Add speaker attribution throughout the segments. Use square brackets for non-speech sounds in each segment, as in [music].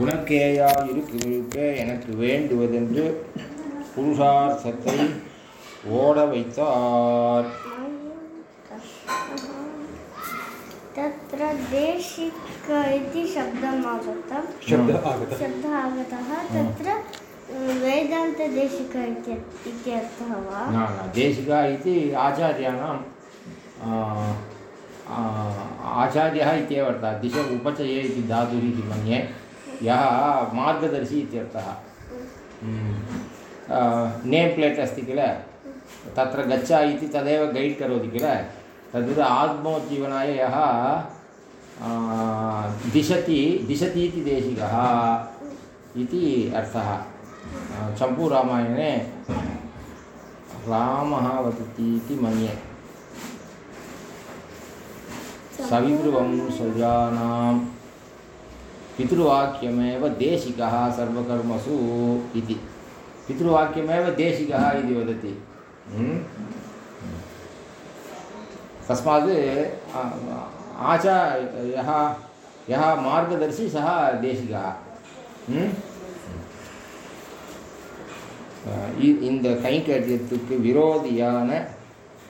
Speaker 1: உனக்கேயாயிருக்க எனக்கு வேண்டுவதென்று புருஷார்த்தத்தை ஓட வைத்தார்
Speaker 2: तत्र देशिक इति शब्दम् आगतं
Speaker 3: शब्दः आगतः
Speaker 2: शब्दः आगतः तत्र वेदान्तदेशिक इत्य- इत्यर्थः वा
Speaker 1: न न देशिका इति आचार्याणां आ, आ, आचार्यः इत्येव अर्थः दिश उपचये इति धातुः इति मन्ये यः मार्गदर्शी इत्यर्थः। नेम् प्लेट् अस्ति किल? तत्र गच्छ इति तदेव गैड् करोति किल? तद्वत् आत्मोज्जीवनाय यः दिशति दिशति इति देशिकः इति अर्थः। चम्पूरामायणे रामः वदति इति मन्ये। सविध्रुवं स्वजानां पितृवाक्यमेव देशिकः सर्वकर्मसु इति। पितृवाक्यमेव देशिकः इति वदति। तस्मात् आचार यः यः मार्गदर्शी सः தேசிகா இந்த கைங்கரியத்துக்கு விரோதியான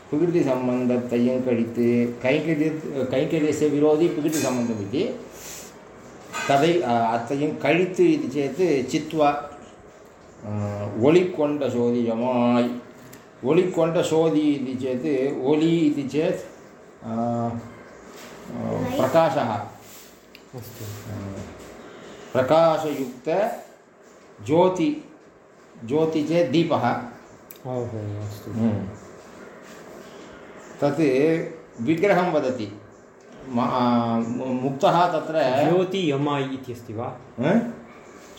Speaker 1: பிகிருதி சம்பந்தத்தையும் கழித்து கைங்கரிய கைங்கரியस्य விரோதி பிகிருதி சம்பந்தம் இது तदै अत्यं कळित् इति चेत् चित्वा ओलिकोण्ड सोदि यमाय् ओलिकोण्ड सोदि इति चेत् ओलि इति चेत् प्रकाशः प्रकाशयुक्त ज्योति ज्योति चेत् दीपः तत् विग्रहं वदति मुक्तः तत्र
Speaker 3: ज्योति यमायि इत्यस्ति वा
Speaker 1: ह?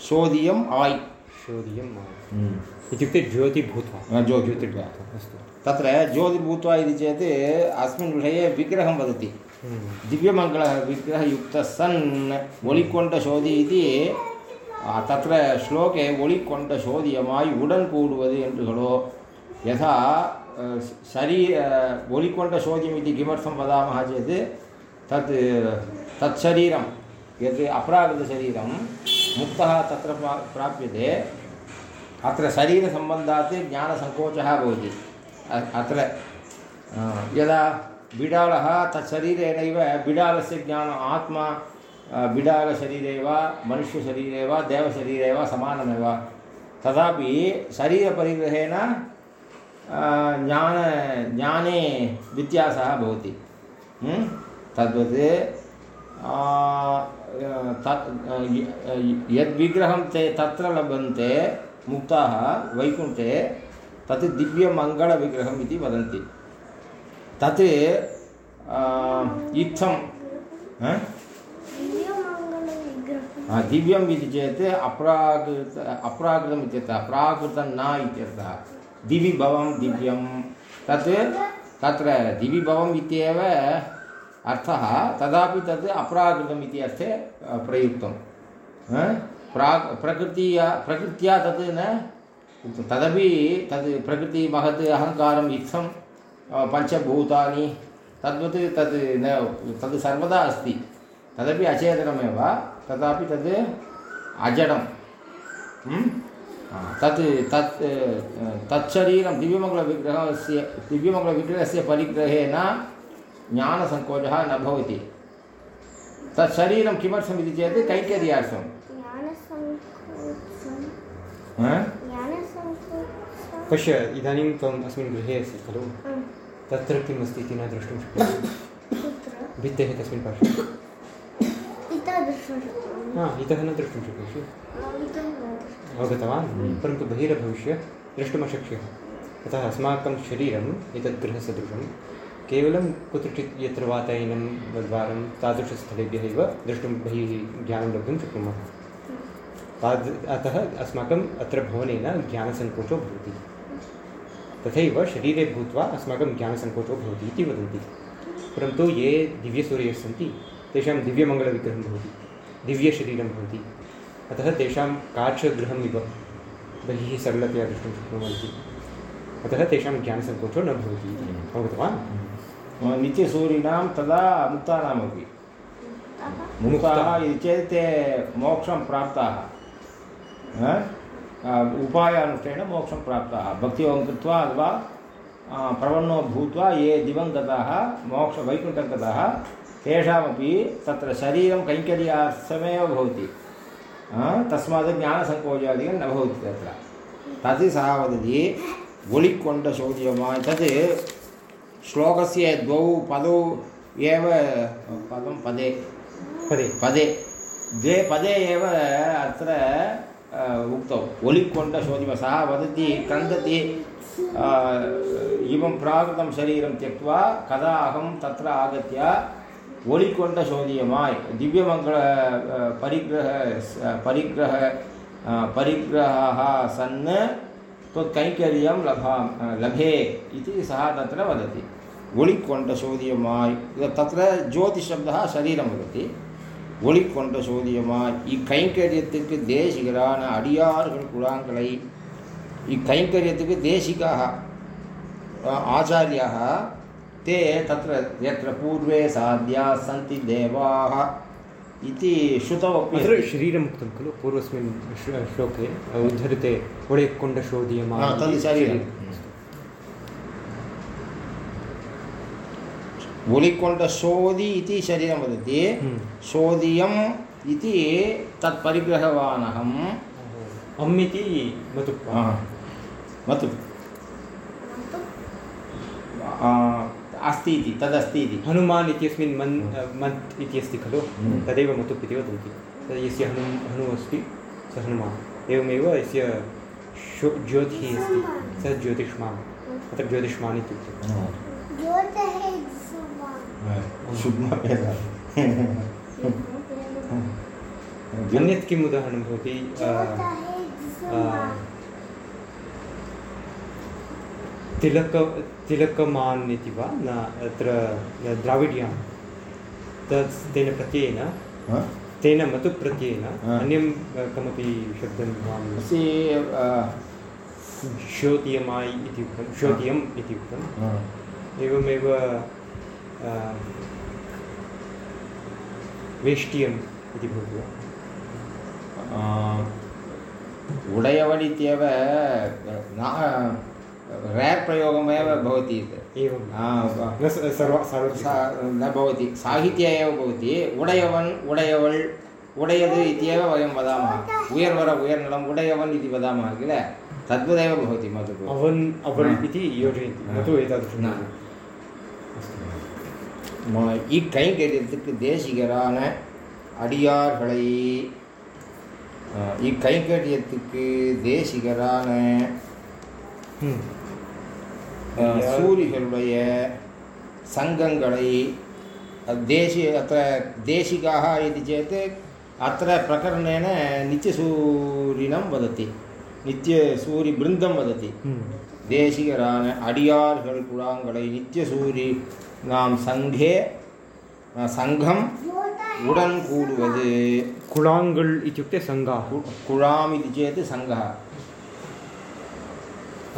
Speaker 1: शोधियम् आय्
Speaker 3: शोधियम् इत्युक्ते ज्योति भूत्वा
Speaker 1: हा, ज्योति
Speaker 3: ज्योतिर्भूत्वा अस्तु
Speaker 1: तत्र ज्योतिर्भूत्वा इति चेत् अस्मिन् विषये विग्रहं वदति
Speaker 3: हम्म।
Speaker 1: दिव्यमङ्गलः विग्रहयुक्तः सन् ஒளிக்கொண்ட इति आ, तत्र श्लोके ஒளிக்கொண்ட உடன் கூடுவது என்றுகளோ यथा अ, शरी अ, ஒளிக்கொண்ட इति किमर्थं वदामः चेत् तत् तत्शरीरं यत् अप्राकृतशरीरं मुक्तः तत्र प्रा, प्राप्यते, अत्र शरीरसम्बन्धात् ज्ञानसङ्कोचः भवति। अत्र यदा बिडालः तत्शरीरेणैव बिडालस्य ज्ञानम् आत्मा बिडालशरीरे वा मनुष्यशरीरे वा देवशरीरे वा समानमेव। तथापि शरीरपरिग्रहेण ज्ञान, ज्ञाने व्यत्यासः भवति। ह्म्? तद्वत् यद्विग्रहं ते तत्र लभन्ते मुक्ताः वैकुण्ठे तत् दिव्यमङ्गलविग्रहम् इति वदन्ति। तत् इत्थं दिव्यम् इति चेत् अप्राकृत अप्राकृतम् इत्यर्थः प्राकृतं न इत्यर्थः। दिवि भवं दिव्यं तत् तत्र दिवि भवम् इत्येव अर्थः तदापि तत् अप्राकृतम् इति अर्थे प्रयुक्तं? प्राक् प्रकृत्या प्रकृत्या तत् न उक्तं तदपि तद् प्रकृति, महत्, अहङ्कारम् इत्थं पञ्चभूतानि, तद्वत् तद् न, तद् सर्वदा अस्ति तदपि अचेतनमेव तथापि तद् अजडं? तत् तत् तच्छरीरं दिव्यमङ्गलविग्रहस्य दिव्यमङ्गलविग्रहस्य परिग्रहेण ज्ञानसङ्कोचः न भवति। तत् किमर्थम् इति चेत् कैङ्कर्यार्थं
Speaker 3: पश्य इदानीं त्वम् अस्मिन् गृहे अस्ति खलु. तत्र किम् अस्ति इति न द्रष्टुं
Speaker 2: कुत्र?
Speaker 3: भित्तेः कस्मिन् पार्श्वे। हा इतः न द्रष्टुं शक्नोषि।
Speaker 2: इतः न द्रष्टुं
Speaker 3: अवगतवान्? परन्तु बहिरभविष्य द्रष्टुमशक्यः अतः अस्माकं शरीरम् एतद् गृहसदृशं केवलं कुत्रचित् यत्र वातायनं द्वारं तादृशस्थलेभ्यः एव द्रष्टुं बहिः ज्ञानं लब्धुं शक्नुमः। ताद् अतः अस्माकम् अत्र भवनेन ज्ञानसङ्कोचो भवति। तथैव शरीरे भूत्वा अस्माकं ज्ञानसङ्कोचो भवति इति वदन्ति। परन्तु ये दिव्यसूर्यः तेषां दिव्यमङ्गलविग्रहं भवति, दिव्यशरीरं भवति। अतः तेषां काचगृहम् इव बहिः सरलतया द्रष्टुं शक्नुमः इति अतः तेषां ज्ञानसङ्कोचो न भवति इति। अवगतवान्
Speaker 1: नित्यसूरिणां तदा मुक्तानामपि।
Speaker 2: मुक्तः
Speaker 1: मुक्ताः। इति चेत् ते मोक्षं प्राप्ताः। उपायानुष्ठेन मोक्षं प्राप्ताः। भक्तियोगं कृत्वा अथवा प्रपन्नो भूत्वा ये दिवं गताः मोक्ष वैकुण्ठं गताः तेषामपि तत्र शरीरं कैङ्कर्यार्थमेव भवति। तस्मात् ज्ञानसङ्कोचादिकं न भवति तत्र। तत् सः वदति ஒளிக்கொண்ட तत् श्लोकस्य द्वौ पदौ एव पदं पदे
Speaker 3: पदे
Speaker 1: पदे द्वे पदे एव अत्र अ, उक्तौ ओलिकोण्डशोधिम सः वदति क्रन्दति अ, इमं प्राकृतं शरीरं त्यक्त्वा कदा अहं तत्र आगत्य ओलिकोण्डशोधीयमाय् दिव्यमङ्गल अ, परिग्रह स- परिग्रह अ, परिग्रहः सन् त्वत्कैङ्कर्यं लभा लभे इति सः तत्र वदति ஒளிக்கொண்ட தத்திர ஜோதிஷப்தா சரீரம் வதத்தி ஒளிக்கொண்ட சோதியமாய் இக்கைங்கரியத்துக்கு தேசிகரான அடியார்கள் குழாங்களை இக்கைங்கரியத்துக்கு தேசிகாக ஆச்சாரியாः ते तत्र यत्र पूर्वे साध्याः सन्ति देवाः इति श्रुतमपि
Speaker 3: अत्र शरीरम् उक्तं खलु पूर्वस्मिन् श्लोके उद्धरते
Speaker 1: ओडेकोण्डशोधीयमा तद् शरीरम्। इति। शरीरं वदति।
Speaker 3: हम्म।
Speaker 1: शोधियम् इति तत् अहम्
Speaker 3: अम् इति
Speaker 1: मतु मतु अस्ति इति तदस्ति इति
Speaker 3: हनुमान् इत्यस्मिन् मन् मत् इति अस्ति खलु?
Speaker 1: हम्म।
Speaker 3: तदेव मतुप् इति वदन्ति यस्य हनु हनुः अस्ति सः हनुमान्। एवमेव यस्य शो ज्योतिः अस्ति सः ज्योतिष्मान्। अत्र ज्योतिष्मान् इत्युक्ते। अन्यत् किम् उदाहरणं भवति? तिलक तिलकमान् इति वा? न अत्र द्राविड्यां। तत् तेन प्रत्ययेन। तेन मतु प्रत्ययेन. अन्यं कमपि शब्दं श्योतियमाय् इति उक्तं। श्योतियम् इति उक्तम् एवमेव वेष्ट्यम् इति भवति वा?
Speaker 1: आ, उडयवड् इत्येव न रेर् प्रयोगमेव भवति इति
Speaker 3: एवं
Speaker 1: आ,
Speaker 3: न स- सर्व सार्वत्रिकं
Speaker 1: सा- न भवति साहित्ये एव भवति उडयवन् उडयवळ् उडयद् इत्येव वयं वदामः उयर्वर उयर्नलम् उडयवन् इति वदामः किल तद्वदेव भवति मधुः
Speaker 3: अवन् अवल्
Speaker 1: हा.
Speaker 3: इति योजयन्ति
Speaker 1: हा.
Speaker 3: न तु एतादृशं
Speaker 1: न. ம- இக்கைங்கரியத்துக்கு தேசிகரான அடியார்களை அஹ், இக்கைங்கரியத்துக்கு தேசிகரான
Speaker 3: ம்.
Speaker 1: அஹ்,
Speaker 3: அடியார்.
Speaker 1: சூரிகளுடைய சங்கங்களை अ, देशि अत्र देशिकाः इति चेत् अत्र प्रकरणेन नित्यसूरिनं वदति नित्यसूरिबृन्दं वदति
Speaker 3: ம்.
Speaker 1: தேசிகரான அடியார்கள் குழாங்களை நித்தியசூரி நாம் சங்கே அஹ், சங்கம் உடன் கூடுவது
Speaker 3: कुळाङ्गल् इत्युक्ते सङ्गाः
Speaker 1: கு- குழாம் இது சேத் சங்கः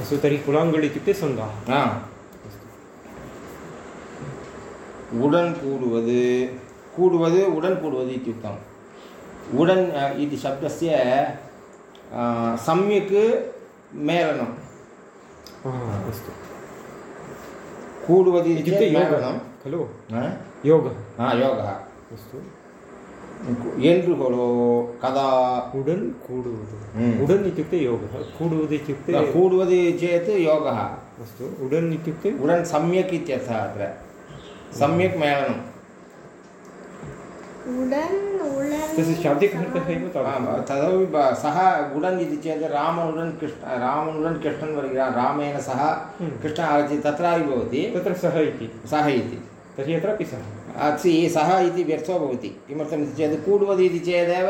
Speaker 3: अस्तु तर्हि कुळाङ्गल् इत्युक्ते सङ्गाः
Speaker 1: ஆ உடன் கூடுவது கூடுவது உடன் கூடுவது इत्युक्तम् उडन् अ, इति शब्दस्य अ, सम्यक् मेलनं
Speaker 3: हा, अस्तु
Speaker 1: कूडुवदि इति
Speaker 3: इत्युक्ते
Speaker 1: चेत्
Speaker 3: योगः
Speaker 1: मेलनं
Speaker 3: खलु
Speaker 1: हा?
Speaker 3: योगः
Speaker 1: हा योगः
Speaker 3: अस्तु
Speaker 1: एन्द्रुगोलो कदा
Speaker 3: उडन् कूडुवुदु. उडन् इत्युक्ते योगः कूडुवुदु इत्युक्ते
Speaker 1: कूडुवदि चेत् योगः
Speaker 3: अस्तु उडन् इत्युक्ते
Speaker 1: उडन् सम्यक् इत्यर्थः अत्र सम्यक् मेलनं
Speaker 2: उडन् उडन्
Speaker 3: तस्य शाब्दिकः अर्थः एव
Speaker 1: तदपि सः उडन् इति चेत् रामनुडन् कृष्ण रामनुडन् कृष्णन् वर्गः रामेण सह. आगच्छति तत्रापि भवति
Speaker 3: तत्र सः इति
Speaker 1: सः इति
Speaker 3: तर्हि अत्रापि सः
Speaker 1: अस्ति सः इति व्यर्थो भवति किमर्थमिति चेत् कूडुवदि इति चेदेव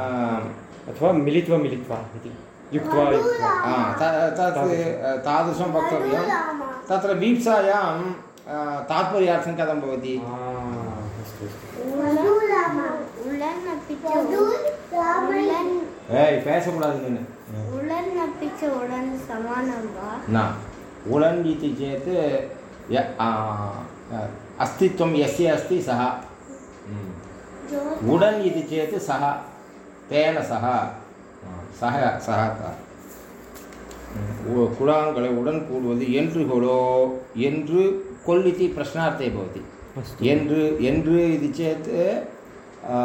Speaker 1: आम्,
Speaker 3: अथवा मिलित्वा मिलित्वा इति युक्त्वा युक्त्वा
Speaker 1: आ, त- तत् तादृशं वक्तव्यं तत्र वीप्सायां आ, तात्पर्यार्थं कथं भवति
Speaker 3: आ, अस्तु अस्तु
Speaker 2: उडन् अपि च उडन्
Speaker 1: ஏய் பேசக்கூடாது நீ
Speaker 2: उडन् अपि च उडन् समानं वा
Speaker 1: न उडन् इति चेत् य आ, अस्तित्वं यस्य अस्ति सः। उडन् इति चेत् सः तेन सह सः सः उ- कुडाङ्गळे उडन् कूडुवद् एन्ट्रुगोडो एन्ट्रु कोल् इति प्रश्नार्थे भवति।
Speaker 3: अस्तु।
Speaker 1: एन्ट्रु एन्ट्रु इति चेत् आ,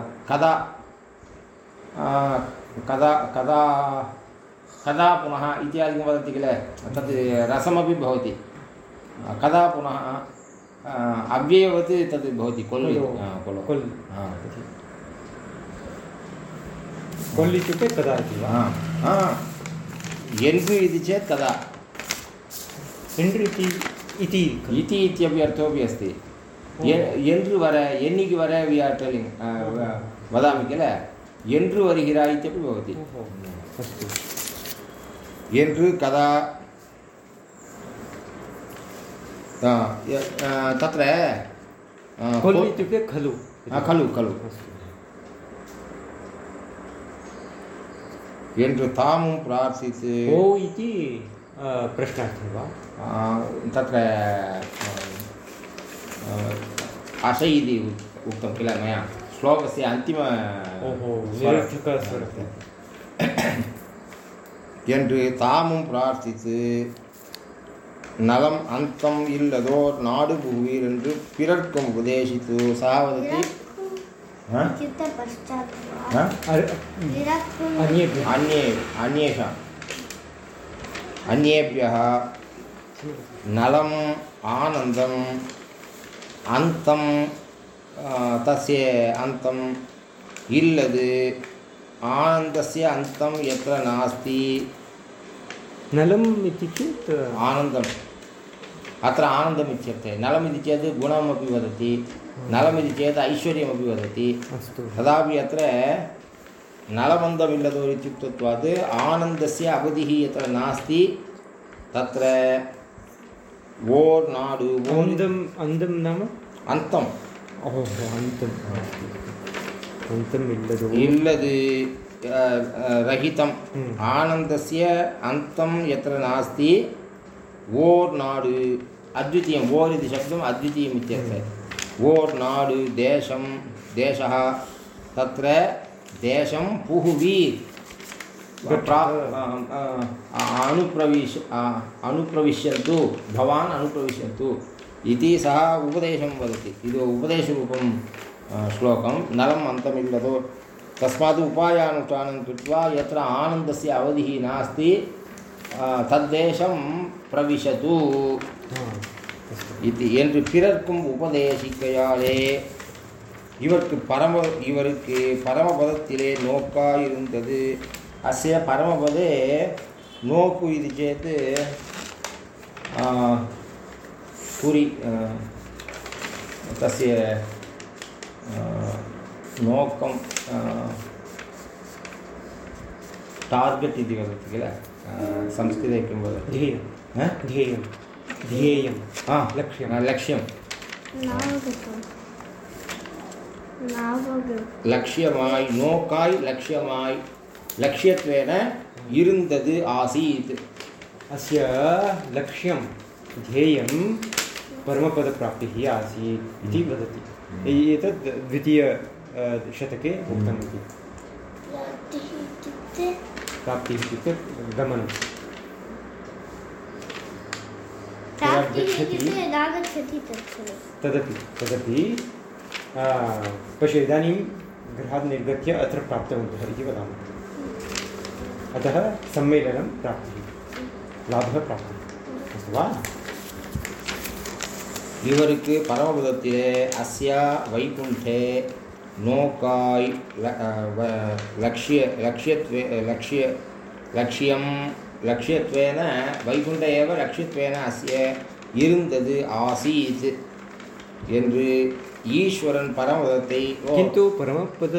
Speaker 1: कदा आ, कदा कदा कदा पुनः इत्यादिकं वदति किल? तत् रसमपि भवति। आ, कदा पुनः आ, अव्ययवत् तद् भवति कोल्
Speaker 3: कोलो
Speaker 1: आ, कोलो
Speaker 3: कोल्
Speaker 1: आ.
Speaker 3: इति कोल् इत्युक्ते कदा इति वा
Speaker 1: हा, हा. एन्ट्रु इति चेत् कदा
Speaker 3: एण्ड् इति इति खलु?
Speaker 1: इति इत्यपि अर्थोपि अस्ति எ- என்று வர என்னைக்கு வர வி ஆர் டெலிங் वदामि किल என்று வருகிறாய் इत्यपि भवति
Speaker 3: ओहो अस्तु
Speaker 1: என்று कदा तत्र आ,
Speaker 3: कोल्
Speaker 1: को-
Speaker 3: इत्युक्ते खलु
Speaker 1: आ, खलु खलु
Speaker 3: अस्तु
Speaker 1: என்று தாமும் பிரார்த்தித்து
Speaker 3: ओ इति अ, प्रश्नार्थं वा
Speaker 1: आ, तत्र आ, अश इति उक्- उक्तं किल मया श्लोकस्य अन्तिम
Speaker 3: ओहो
Speaker 1: स्वरः।
Speaker 3: निरर्थकस्वरः
Speaker 1: என்று தாமும் பிரார்த்தித்து நலம் அந்தம் இல்லதோர் நாடு புகுவீர் என்று பிறர்க்கும் உபதேசித்து சகாவதத்தி அந்நே அந்நேஷாம் அந்நேபியா. நலம் ஆனந்தம் அந்தம் தஸ்ய அந்தம் இல்லது. ஆனந்தஸ்ய அந்தம் எத்த
Speaker 3: நாஸ்தி? நலம் இத்துக்கு
Speaker 1: ஆனந்தம். अत्र आनन्दम् इत्युक्ते नलमिति चेत् गुणमपि वदति नलमिति चेत् ऐश्वर्यमपि वदति
Speaker 3: अस्तु
Speaker 1: तदापि अत्र नलमन्दमिल्लदो इत्युक्तत्वात् आनन्दस्य अवधिः यत्र नास्ति तत्र ओर् नाडु
Speaker 3: ओन्दम् अन्दं नाम
Speaker 1: अन्तम्
Speaker 3: ओहो अन्तम् अन्तम् इल्लदु
Speaker 1: इल्लद् रहितम् आनन्दस्य अन्तं यत्र नास्ति ओर् नाडु अद्वितीयम् ओर् इति शब्दम् अद्वितीयम् इत्यर्थः। ओर् नाडु देशं देशः तत्र देशं पुहुवीर्। प्रा अनुप्रविश अनुप्रविश्यन्तु भवान् अनुप्रविशन्तु इति सः उपदेशं वदति। इति उपदेशरूपं श्लोकं नलम् अन्तमिल्लदो तस्मात् उपायानुष्ठानं कृत्वा यत्र आनन्दस्य अवधिः नास्ति
Speaker 3: தத்தேசம் பிரவிசது
Speaker 1: இது என்று பிறர்க்கும் உபதேசிக்கையாலே இவருக்கு பரம இவருக்கு பரமபதத்திலே நோக்காயிருந்தது. அசைய பரமபதே நோக்கு இது சேத்து குறி தசிய நோக்கம் ಟಾರ್ಗೆಟ್ ಇದೆ ವದತಿ किल संस्कृते किं वदति
Speaker 3: ध्येयं
Speaker 1: हा?
Speaker 3: ध्येयं ध्येयं
Speaker 1: हा,
Speaker 3: लक्ष्यं
Speaker 1: लक्ष्यं
Speaker 2: नावगतम् नावगतम्
Speaker 1: லட்சியமாய் நோக்காய் லட்சியமாய் லட்சியத்வேன இருந்தது ஆசீத்
Speaker 3: अस्य लक्ष्यं ध्येयं परमपदप्राप्तिः आसीत् इति वदति एतद् द्वितीय अ, शतके उक्तम् इति
Speaker 2: प्राप्तिः इत्युक्ते
Speaker 3: प्राप्तिः इत्युक्ते गमनं
Speaker 2: प्राप्तिः
Speaker 3: गच्छति?
Speaker 2: इत्युक्ते यदागच्छति तत् खलु
Speaker 3: तदपि तदपि अ, पश्य इदानीं गृहात् निर्गत्य अत्र प्राप्तवन्तः इति वदामः अतः सम्मेलनं प्राप्तिः लाभः प्राप्तिः अस्तु वा
Speaker 1: இவருக்கு பரமபதத்திலே அஸ்யா வைகுண்டே நோக்காய் ல- அஹ் வ- லக்ஷ்ய லக்ஷ்யத்வே லக்ஷ்ய லக்ஷ்யம் லக்ஷ்யத்வேன வைகுண்ட ஏவ லக்ஷ்யத்வேன அஸ்ய இருந்தது ஆசீத் என்று ஈஸ்வரன் பரமபதத்தை ஓ,
Speaker 3: किन्तु परमपद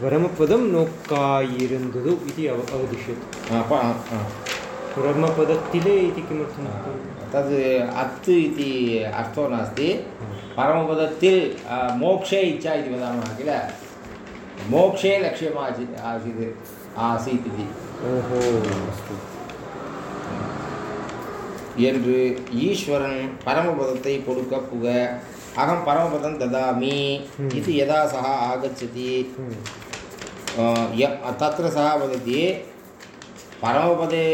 Speaker 3: परमपदं नोक्कायिरन्दुदु इति ब्रह्मपदतिले इति किमर्थं
Speaker 1: तद् अत् इति अर्थो नास्ति परमपदतिल् मोक्षे इच्छा इति वदामः किल मोक्षे लक्ष्यम् आसीत् आसीत् आसीत् इति
Speaker 3: ओहो अस्तु
Speaker 1: என்று ஈஸ்வரன் பரமபதத்தை கொடுக்க புக அகம் பரமபதம் ததாமி இது
Speaker 3: யதா
Speaker 1: சா ஆகச்சதி தத்திர சா வதத்தி परमपदे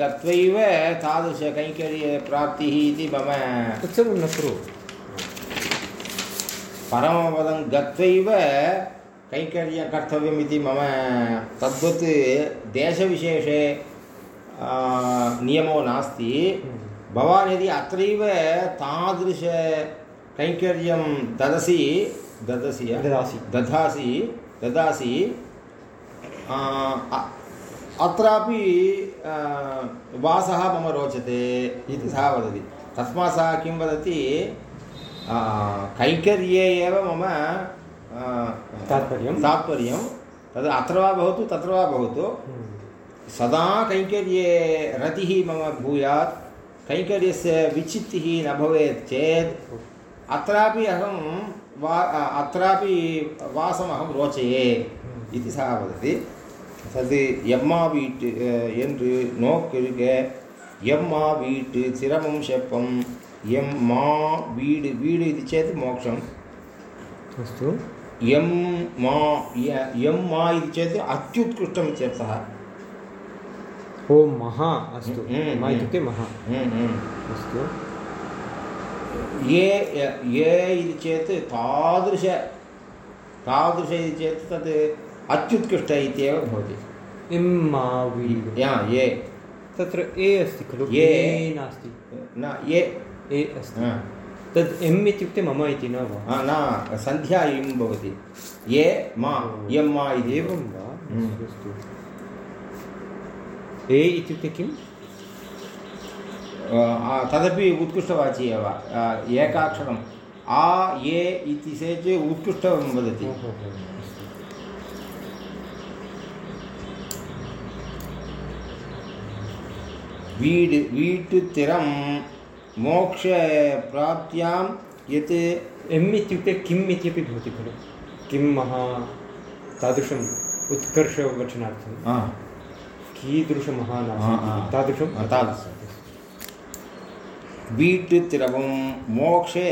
Speaker 1: गत्वैव तादृशकैङ्कर्यप्राप्तिः इति मम।
Speaker 3: तत्सर्वं न कुरु
Speaker 1: परमपदं गत्वैव कैङ्कर्यं कर्तव्यम् इति मम। तद्वत् देशविशेषे आ, नियमो नास्ति।
Speaker 3: हम्म,
Speaker 1: भवान् यदि अत्रैव तादृशकैङ्कर्यं ददसि ददसि
Speaker 3: ददासि।
Speaker 1: ददासि ददासि आ, अत्रापि वासः मम रोचते इति सः वदति। तस्मात् सः किं वदति आ, कैङ्कर्ये एव मम
Speaker 3: तात्पर्यं
Speaker 1: तात्पर्यं तद् अत्र वा भवतु तत्र वा भवतु।
Speaker 3: हम्म,
Speaker 1: सदा कैङ्कर्ये रतिः मम भूयात्। कैङ्कर्यस्य विच्छित्तिः न भवेत् चेत्। अत्रापि अहं वा अत्रापि वासमहं रोचये इति सः वदति। तद् எம்மா வீட்டு அஹ், என்று நோக்கெழுக எம்மா வீட்டு சிரமம் செப்பம் எம் மா வீடு வீடு इति चेत् मोक्षम्
Speaker 3: अस्तु
Speaker 1: यं मा य- यं मा इति चेत् अत्युत्कृष्टम् इत्यर्थः
Speaker 3: ओ महा अस्तु
Speaker 1: हम्म,
Speaker 3: मा
Speaker 1: हम्म।
Speaker 3: इत्युक्ते महा
Speaker 1: हम्म, हम्म।
Speaker 3: अस्तु
Speaker 1: ये ये इति चेत् तादृश तादृश इति चेत् तत् अत्युत्कृष्ट इत्येव भवति।
Speaker 3: इम्मावि
Speaker 1: या ये।
Speaker 3: तत्र ए अस्ति खलु?
Speaker 1: ये।
Speaker 3: नास्ति।
Speaker 1: न ये।
Speaker 3: ए अस्ति। तद् एम् इत्युक्ते मम इति न वा?
Speaker 1: न सन्ध्या इं भवति। ये मा यं मा इति
Speaker 3: एवं वा?
Speaker 1: हम्म।
Speaker 3: अस्तु, ए इत्युक्ते किम्?
Speaker 1: तदपि उत्कृष्टवाची एव। एकाक्षरम्। आ ये इति चेत् उत्कृष्टं वदति। वीड् वीट्तिरं मोक्षप्राप्त्यां यत्
Speaker 3: एम् इत्युक्ते किम् इत्यपि भवति खलु किं महा तादृशम् उत्कर्षवचनार्थं
Speaker 1: कीदृशमहान्
Speaker 3: तादृशं
Speaker 1: तादृशं वीट् तिरवं मोक्षे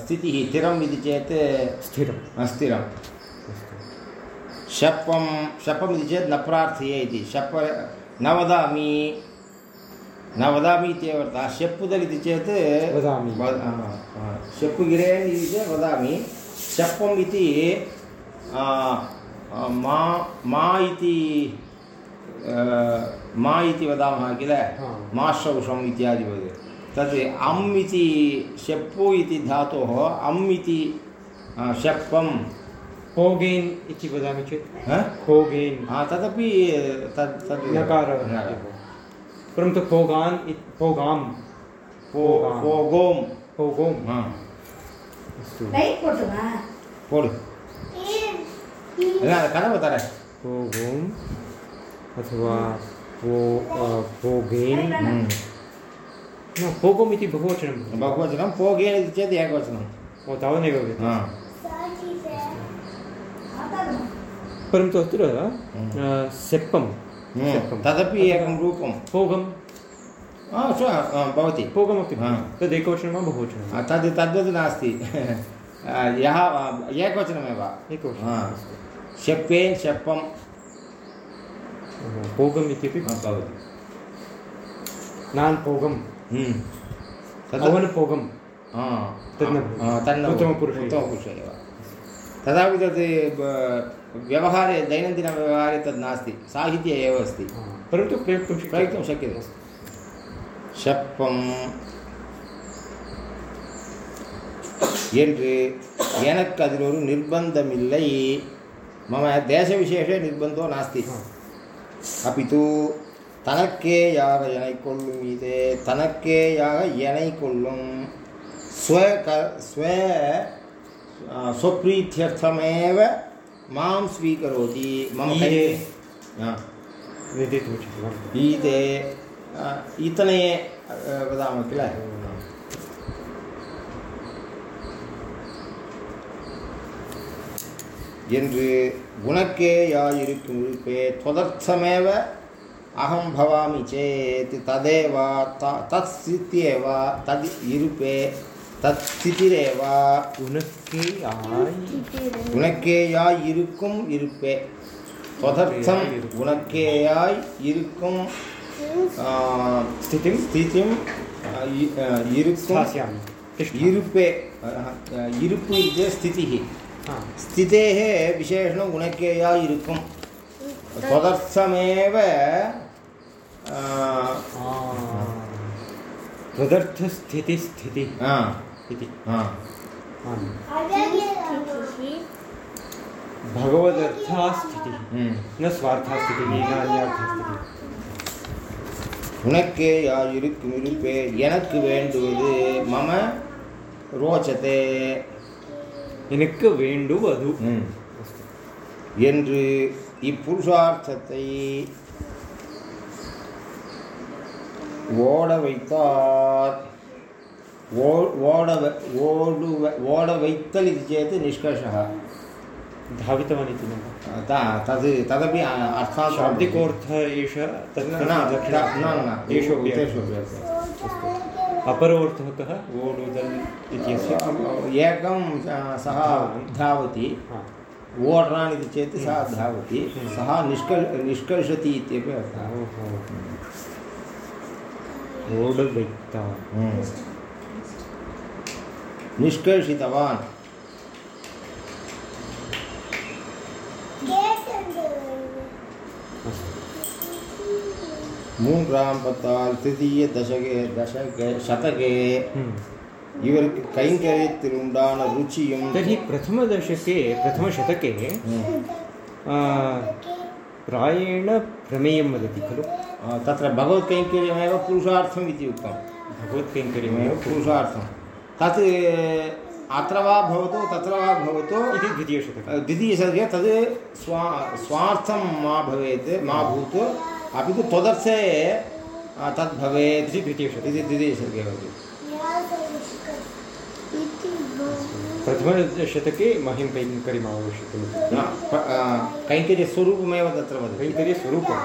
Speaker 1: स्थितिः तिरम् इति चेत् स्थिरं
Speaker 3: स्थिरं
Speaker 1: शपं शपमिति चेत् न प्रार्थये इति शप न वदामि न वदामि। इत्येव अर्थः शप्पुदल् इति चेत्
Speaker 3: वदामि।
Speaker 1: शप्पुगिरेन् इति चेत् वदामि शपम् इति मा मा इति मा इति वदामः किल?
Speaker 3: हा।
Speaker 1: माश्रौषम् इत्यादि वद तत् अम् इति शप्पु इति धातोः अम् इति शप्पं
Speaker 3: होगेन् इति वदामि चेत्।
Speaker 1: हा?
Speaker 3: होगेन्
Speaker 1: हा, तदपि तद् तद्
Speaker 3: नकारः
Speaker 1: नकार।
Speaker 3: एव। परन्तु पोगान् इत् पोगां
Speaker 1: पो पो गोम्
Speaker 3: पोगों
Speaker 1: हा
Speaker 3: अस्तु
Speaker 4: லைட் போட்டுவா
Speaker 1: போடு என்ன கதவை தர
Speaker 3: पोगों अथवा पो अ, पोगेन्
Speaker 1: ம்.
Speaker 3: न पोगोम् इति बहुवचनं भवति।
Speaker 1: बहुवचनं पोगेन् इति चेत् एकवचनं
Speaker 3: ओ तावदेव भवति
Speaker 1: हा
Speaker 3: परन्तु अत्र अ, सेप्पं
Speaker 1: ம்.
Speaker 3: सेप्पं
Speaker 1: तदपि एकं रूपं
Speaker 3: पोगं
Speaker 1: भवति
Speaker 3: पोगमपि। तद् एकवचनं वा बहुवचनं
Speaker 1: तद् तद्वत् नास्ति यः एकवचनमेव
Speaker 3: एकवचनं
Speaker 1: हा शप्पं
Speaker 3: पोगम् इत्यपि
Speaker 1: भवति
Speaker 3: नान् पोगं
Speaker 1: हा
Speaker 3: तद्
Speaker 1: तन्न
Speaker 3: उत्तमपुरुषः। एव
Speaker 1: तथापि तत् ब- व्यवहारे दैनन्दिनव्यवहारे तद् नास्ति साहित्ये एव अस्ति
Speaker 3: हा, परन्तु प्रयोक्तुं शक्यते
Speaker 1: प्रयोक्तुं शक्यते ஷப்பம் என்று எனக்கு அதில் ஒரு நிர்பந்தமில்லை மம தேசவிசேஷே நிர்பந்தோ நாஸ்தி
Speaker 3: हा।
Speaker 1: அப்பி தூ தனக்கேயாக எனை கொள்ளும் இது தனக்கேயாக எனை கொள்ளும் ஸ்வ க ஸ்வ ஆ, स्वप्रीत्यर्थमेव मां स्वीकरोति मम
Speaker 3: ईदे।
Speaker 1: हा
Speaker 3: वेदितुं शक्यते
Speaker 1: ईदे आ, इतने आ, वदामः किल என்று குணக்கேயாயிருக்கும் இருப்பே त्वदर्थमेव अहं भवामि चेत् तदेव त तत् स्थित्येव तद् इरुपे தத் ஸ்திதிரேவா
Speaker 3: உனக்கே ஆய்
Speaker 1: உனக்கேயாய் இருக்கும் இருப்பே தொதர்த்தம் உனக்கேயாய் இருக்கும் ஆ,
Speaker 3: स्थितिं
Speaker 1: ஸ்திதிம் ஆ, இ- ஆ, இருக்கும்
Speaker 3: स्थास्यामि तिष्ठ
Speaker 1: இருப்பே ஆ, ஆ, இருப்பு இது ஸ்திதிः
Speaker 3: हा
Speaker 1: स्थितेः विशेषणं गुणकेया इरुक्कुं त्वदर्थमेव आ,
Speaker 3: तदर्थस्थितिस्थितिः
Speaker 1: आ,
Speaker 3: इति
Speaker 1: आ,
Speaker 3: आम्
Speaker 2: स्थितिः
Speaker 3: भगवदर्था स्थितिः
Speaker 1: ம்.
Speaker 3: न स्वार्था स्थितिः न अन्यार्था स्थितिः
Speaker 1: உனக்கேயா இருக்கும் இருப்பே எனக்கு வேண்டுவது மம ரோச்சதே
Speaker 3: எனக்கு வேண்டுவது
Speaker 1: ம். என்று இப்புருஷார்த்தத்தை ஓட வைத்தார் ओडव ओडु ओड वैत्तल् इति चेत् निष्कर्षः
Speaker 3: धावितवान् इति
Speaker 1: तद् तदपि अर्थात्
Speaker 3: शाब्दिकोऽर्थः एष
Speaker 1: न न
Speaker 3: एषोपि अपरोऽर्थः कः? ओडुदल् इत्यस्य।
Speaker 1: एकं सः धावति। ओड्रान् इति चेत् सः हम्म। धावति। हम्म। सः निष्कर् निष्कर्षति इत्यपि अर्थः।
Speaker 3: ओडवैत्ता
Speaker 1: निष्कर्षितवान् மூன்றாம் பத்தால் திருத்தீய தசகே தசகே சதகே இவருக்கு கைங்கரியத்தில் உண்டான ருச்சியும்
Speaker 3: तर्हि प्रथमदशके प्रथमशतके
Speaker 1: ம்.
Speaker 3: आ, प्रायेण प्रमेयं वदति खलु
Speaker 1: आ, तत्र भगवत्कैङ्कर्यमेव पुरुषार्थम् इति उक्तं
Speaker 3: भगवत्कैङ्कर्यमेव
Speaker 1: पुरुषार्थं तत् अत्र वा भवतु तत्र वा भवतु।
Speaker 3: इति द्वितीयशतके
Speaker 1: द्वितीयसर्गे तद् स्वा स्वार्थं मा भवेत् मा भूत् अपि तु त्वदर्थे तद् भवेत्।
Speaker 3: इति द्वितीयशतके।
Speaker 1: इति द्वितीयसर्गे भवति।
Speaker 3: प्रथमशतके मह्यं कैङ्कर्यम् आवश्यकम्
Speaker 1: न, कैङ्कर्यस्वरूपमेव तत्र वदति।
Speaker 3: कैङ्कर्यस्वरूपं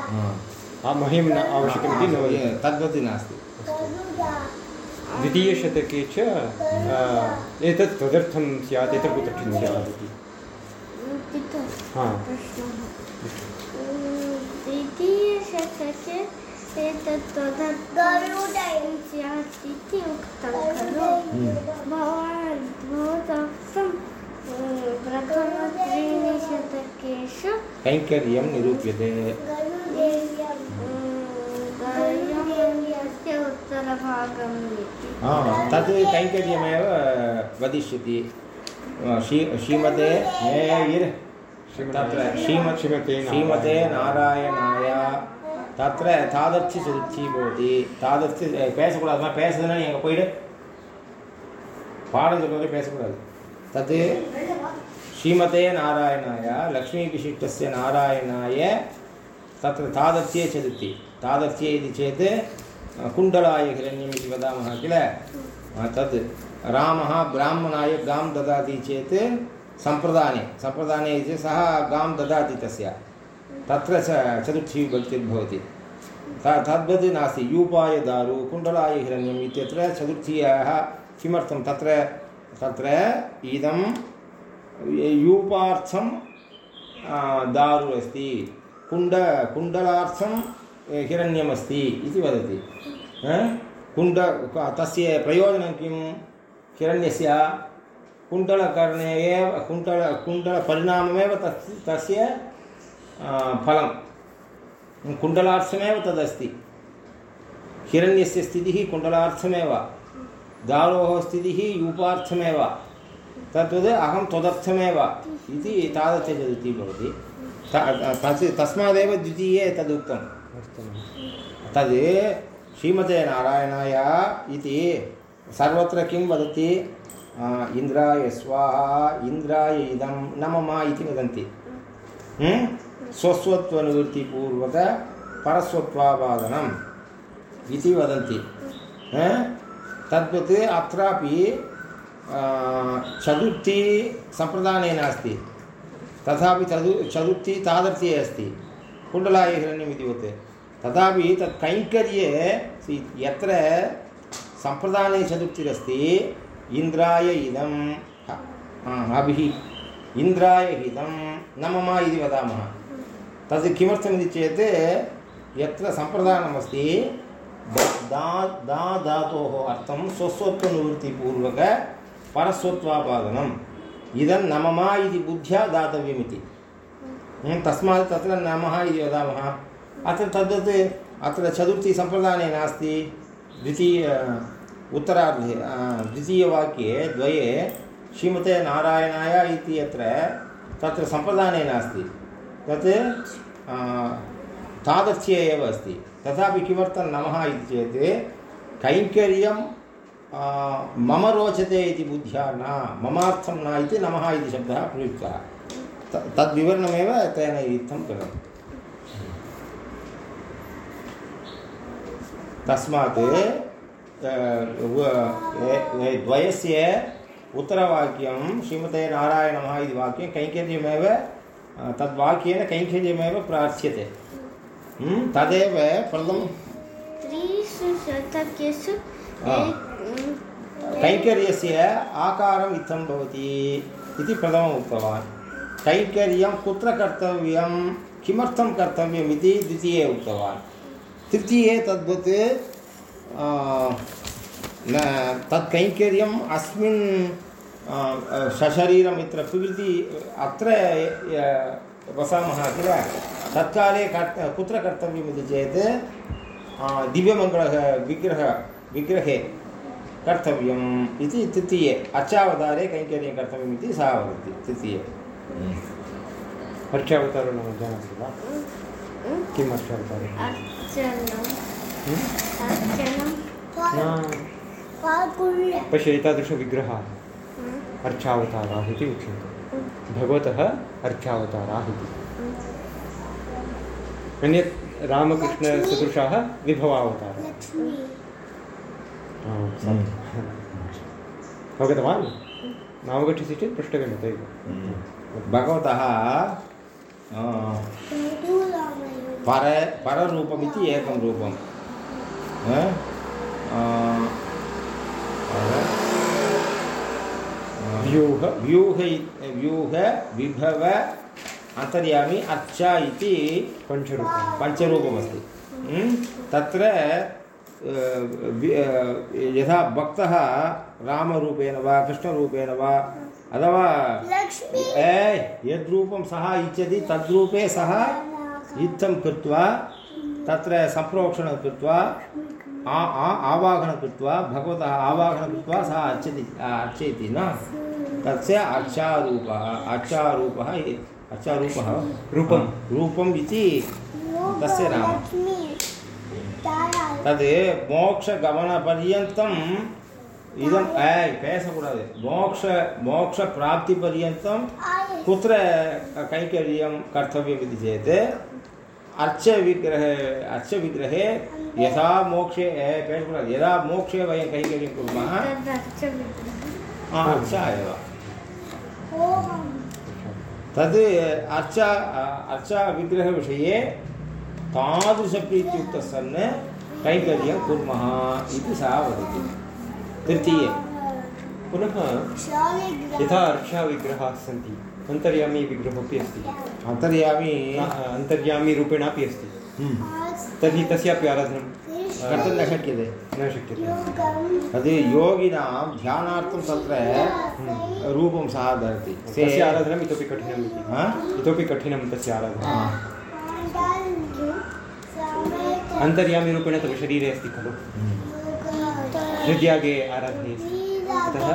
Speaker 3: मह्यं न आवश्यकमिति न वदति।
Speaker 1: तद्वत् नास्ति।
Speaker 3: द्वितीयशतके च एतत् तदर्थं स्यात् एतत् कुत्रचित् स्यात् इति। हा।
Speaker 2: भवान् भवदर्थं प्रथमत्रीणि शतकेषु
Speaker 1: कैङ्कर्यं निरूप्यते। तत् कैङ्कर्यमेव वदिष्यति श्री श्रीमते तत्र श्रीमत्
Speaker 3: श्रीमते
Speaker 1: नारायणाय தத்திர தாதர்ச்சி சுருச்சி போதி. தாதர்ச்சி பேசக்கூடாது. நான் பேசுதுன்னா நீங்கள் போயிடு. பாடம் சொல்கிறது பேசக்கூடாது. தத்து ஸ்ரீமதே நாராயணாய. லக்ஷ்மி விசிஷ்டஸ்ய நாராயணாய. தத்திர தாதர்த்தியே சதுர்த்தி தாதர்த்தியே இது சேத் हिरण्यम् इति वदामः किल? तद् रामः ब्राह्मणाय गां ददाति चेत् सम्प्रदाने सम्प्रदाने इति सः गां ददाति तस्य। तत्र च चतुर्थी विभक्तिर्भवति तद्वत् नास्ति। यूपाय दारु, कुण्डलाय हिरण्यम् इत्यत्र चतुर्थीयाः किमर्थं? तत्र तत्र इदं यूपार्थं दारु अस्ति। कुण्ड, कुण्डलार्थं हिरण्यमस्ति इति वदति? कुण्ड, तस्य प्रयोजनं किं? हिरण्यस्य कुण्डलकर्णे एव, कुण्डल, कुण्डलपरिणाममेव तस्, तस्य फलं। कुण्डलार्थमेव तदस्ति। हिरण्यस्य स्थितिः कुण्डलार्थमेव। दारोः स्थितिः यूपार्थमेव। तद्वत् अहं त्वदर्थमेव इति तादृशचतुर्थी भवति। तत् तस्मादेव द्वितीये तदुक्तं तद् श्रीमते नारायणाय इति सर्वत्र किं वदति? इन्द्राय स्वाहा, इन्द्राय इदं न मम इति वदन्ति? स्वस्वत्वनिवृत्तिपूर्वक इति वदन्ति। तद्वत् अत्रापि चतुर्थी सम्प्रदाने नास्ति तथापि चतु चतुर्थी तादर्थ्ये अस्ति। कुण्डलाय हिरण्यम् इति वत् तथापि तत् कैङ्कर्ये यत्र सम्प्रदाने चतुर्थीरस्ति, इन्द्राय इदं अभिः। इन्द्राय हितं न मम इति वदामः। तद् किमर्थमिति चेत्, यत्र सम्प्रदानमस्ति, दा दा धातोः अर्थं स्वस्वत्वनिवृत्तिपूर्वक इदं न मम इति बुद्ध्या दातव्यमिति। हम्म, तस्मात् तत्र नमः इति वदामः। अत्र तद्वत् अत्र चतुर्थी सम्प्रदाने नास्ति। द्वितीय उत्तरार्धे द्वितीयवाक्ये द्वये श्रीमते नारायणाय इति यत्र तत्र सम्प्रदाने नास्ति। तत् तादृश्ये एव अस्ति। तथापि किमर्थं नमः इति चेत् कैङ्कर्यं मम रोचते इति बुद्ध्या न ममार्थं न इति नमः इति शब्दः प्रयुक्तः। तद्विवरणमेव तेन इत्थं कृतम् तस्मात् द्वयस्य उत्तरवाक्यं श्रीमते नारायणमः इति वाक्यं कैङ्कर्यमेव तद्वाक्येन कैङ्कर्यमेव प्रार्थ्यते। तदेव प्रथमं
Speaker 2: त्रिषु शतकेषु
Speaker 1: कैङ्कर्यस्य आकारम् इत्थं भवति इति प्रथमम् उक्तवान् कैङ्कर्यं कुत्र कर्तव्यं किमर्थं कर्तव्यम् इति द्वितीये उक्तवान् तृतीये तद्वत् न तत् कैङ्कर्यम् अस्मिन् सशरीरम् इत्र प्रकृति अत्र वसामः किल तत्काले कुत्र कर्तव्यम् इति चेत् दिव्यमङ्गलः विग्रह विग्रहे कर्तव्यम् इति तृतीये। अर्चावतारे कैङ्कर्यं कर्तव्यम् इति सा वदति तृतीये।
Speaker 3: अर्चावतारो नाम जानाति वा? किम् अर्चावतारो
Speaker 2: अर्चनम्
Speaker 3: हं?
Speaker 2: अर्चनं
Speaker 3: न। पश्य एतादृशविग्रहाः अर्चावताराः इति उच्यन्ते। भगवतः अर्चावताराः इति। अन्यत् रामकृष्णसदृशाः विभवावताराः। अवगतवान् नावगच्छसि चेत् प्रष्टव्यं तथैव
Speaker 1: भगवतः पर पररूपमिति एकं रूपं
Speaker 3: व्यूह
Speaker 1: व्यूह व्यूह विभव अन्तर्यामि अर्चा इति
Speaker 3: पञ्चरूपं
Speaker 1: पञ्चरूपमस्ति तत्र यथा भक्तः रामरूपेण वा कृष्णरूपेण वा अथवा यद्रूपं सः इच्छति तद्रूपे सः युद्धं कृत्वा तत्र सम्प्रोक्षणं कृत्वा आ आ आवाहनं कृत्वा भगवतः आवाहनं कृत्वा सः अर्चति अर्चयति न? तस्य अर्चारूपः अर्चारूपः अर्चारूपः
Speaker 3: रूपं।
Speaker 1: रूपम् इति तस्य नाम। तद् मोक्षगमनपर्यन्तम् इदं पेसकूडा मोक्ष, मोक्षप्राप्तिपर्यन्तं कुत्र कैङ्कर्यं कर्तव्यम् अर्च विग्रह अर्चविग्रहे अर्चविग्रहे यथा मोक्षे पेसकूडा यदा मोक्षे वयं कैङ्कर्यं कुर्मः अर्च एव। तद् अर्च अर्चाविग्रहविषये तादृशप्रीत्युक्तः सन् कैङ्कर्यं कुर्मः इति सः वदति तृतीये
Speaker 3: पुनः यथा अर्चाविग्रहाः सन्ति अन्तर्यामी विग्रहोऽपि अस्ति
Speaker 1: अन्तर्यामी
Speaker 3: अ- अन्तर्यामीरूपेणापि अस्ति तर्हि तस्यापि आराधनं
Speaker 1: कर्तुं न शक्यते
Speaker 3: न शक्यते
Speaker 1: तद् योगिनां ध्यानार्थं तत्र रूपं सः धरति
Speaker 3: तस्य आराधनम् इतोपि कठिनम् इति इतोपि कठिनं तस्य आराधना
Speaker 1: हा।
Speaker 3: अन्तर्यामीरूपेण तव शरीरे अस्ति खलु हृद्यागे आराधने अतः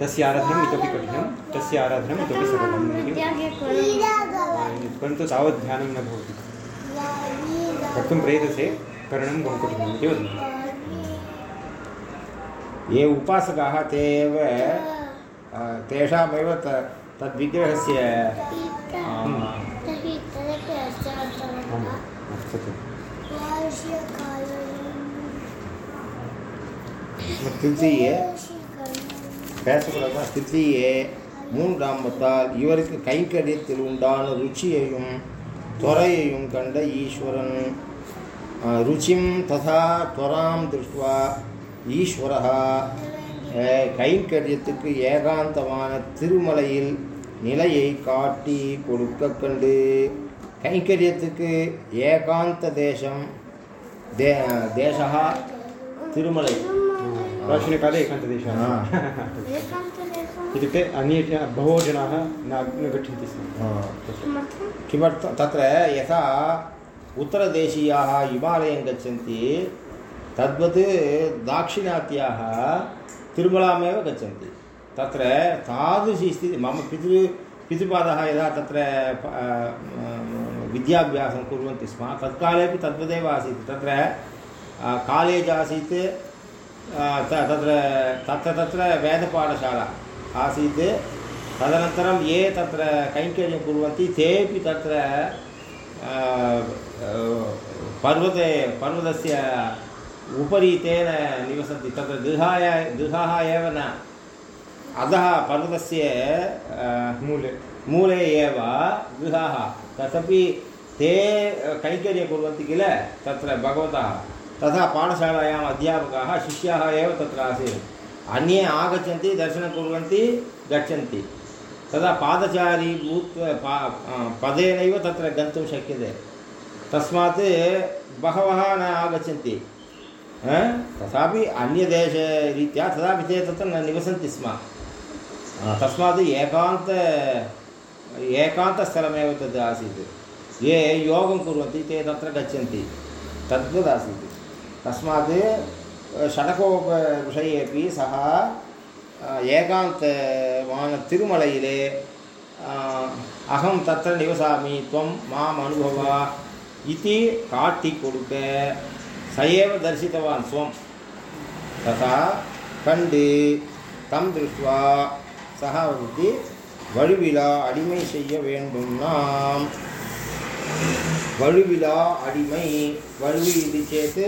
Speaker 3: तस्य आराधनम् इतोपि कठिनं तस्य आराधनम् इतोपि
Speaker 2: करोमि
Speaker 3: परन्तु तावत् ध्यानं न भवति कर्तुं प्रयतसे करणं बहु कठिनम् इति वदन्ति
Speaker 1: ये उपासकाः ते एव तेषामेव त तद्विग्रहस्य திருத்தியே பேசக்கூடாது திருத்தியே மூன்றாம் மத்தால் இவருக்கு கைங்கரியத்தில் உண்டான ருச்சியையும் துறையையும் கண்ட ஈஸ்வரன். ருச்சிம் ததா துவராம் திருஷ்வா ஈஸ்வரः கைங்கரியத்துக்கு ஏகாந்தமான திருமலையில் நிலையை காட்டி கொடுக்க கண்டு கைங்கரியத்துக்கு ஏகாந்த தேசம் தே தேசா திருமலை.
Speaker 3: प्राचीनकाले एकान्तदेशः
Speaker 1: हा।
Speaker 2: एकान्तदेशः
Speaker 3: इत्युक्ते अन्ये बहवो जनाः न न गच्छन्ति स्म।
Speaker 2: किमर्थं
Speaker 1: किमर्थं तत्र यथा उत्तरदेशीयाः हिमालयं गच्छन्ति तद्वत् दाक्षिणात्याः तिरुमलामेव गच्छन्ति। तत्र तादृशी स्थितिः मम पितृ पितृपादः यदा तत्र विद्याभ्यासं कुर्वन्ति स्म तत्कालेपि तद्वदेव आसीत्। तत्र कालेज् आसीत् तत्र तत्र तत्र वेदपाठशाला आसीत् तदनन्तरं ये तत्र कैङ्कर्यं कुर्वन्ति तेपि तत्र पर्वते पर्वतस्य उपरि तेन निवसन्ति तत्र गृहाय गृहाः एव न अधः पर्वतस्य
Speaker 3: मूले
Speaker 1: मूले एव गृहाः तदपि ते कैङ्कर्यं कुर्वन्ति किल तत्र भगवतः तथा पाठशालायाम् अध्यापकाः शिष्याः एव तत्र आसीत्। अन्ये आगच्छन्ति, दर्शनं कुर्वन्ति, गच्छन्ति। तदा पादचारी भूत्वा, पा पदेनैव तत्र गन्तुं शक्यते। तस्मात् बहवः न आगच्छन्ति? तथापि अन्यदेशरीत्या तथापि ते तत्र न निवसन्ति स्म। तस्मात् एकान्त, एकान्तस्थलमेव तद् आसीत्। ये योगं कुर्वन्ति, ते तत्र गच्छन्ति। तद्वदासीत् तस्मात् षडकोपविषयेपि सः अ, एकान्तमान तिरुमलैले अ, अहं तत्र निवसामि त्वं माम् अनुभव इति काट्टि கொடுக்க स एव दर्शितवान् स्वं तथा கண்டு தம் திருஷ்டுவா சக வதத்தி வழுவிலா அடிமை செய்ய வேண்டும் நாம் வழுவிலா அடிமை வழுவி இது சேத்து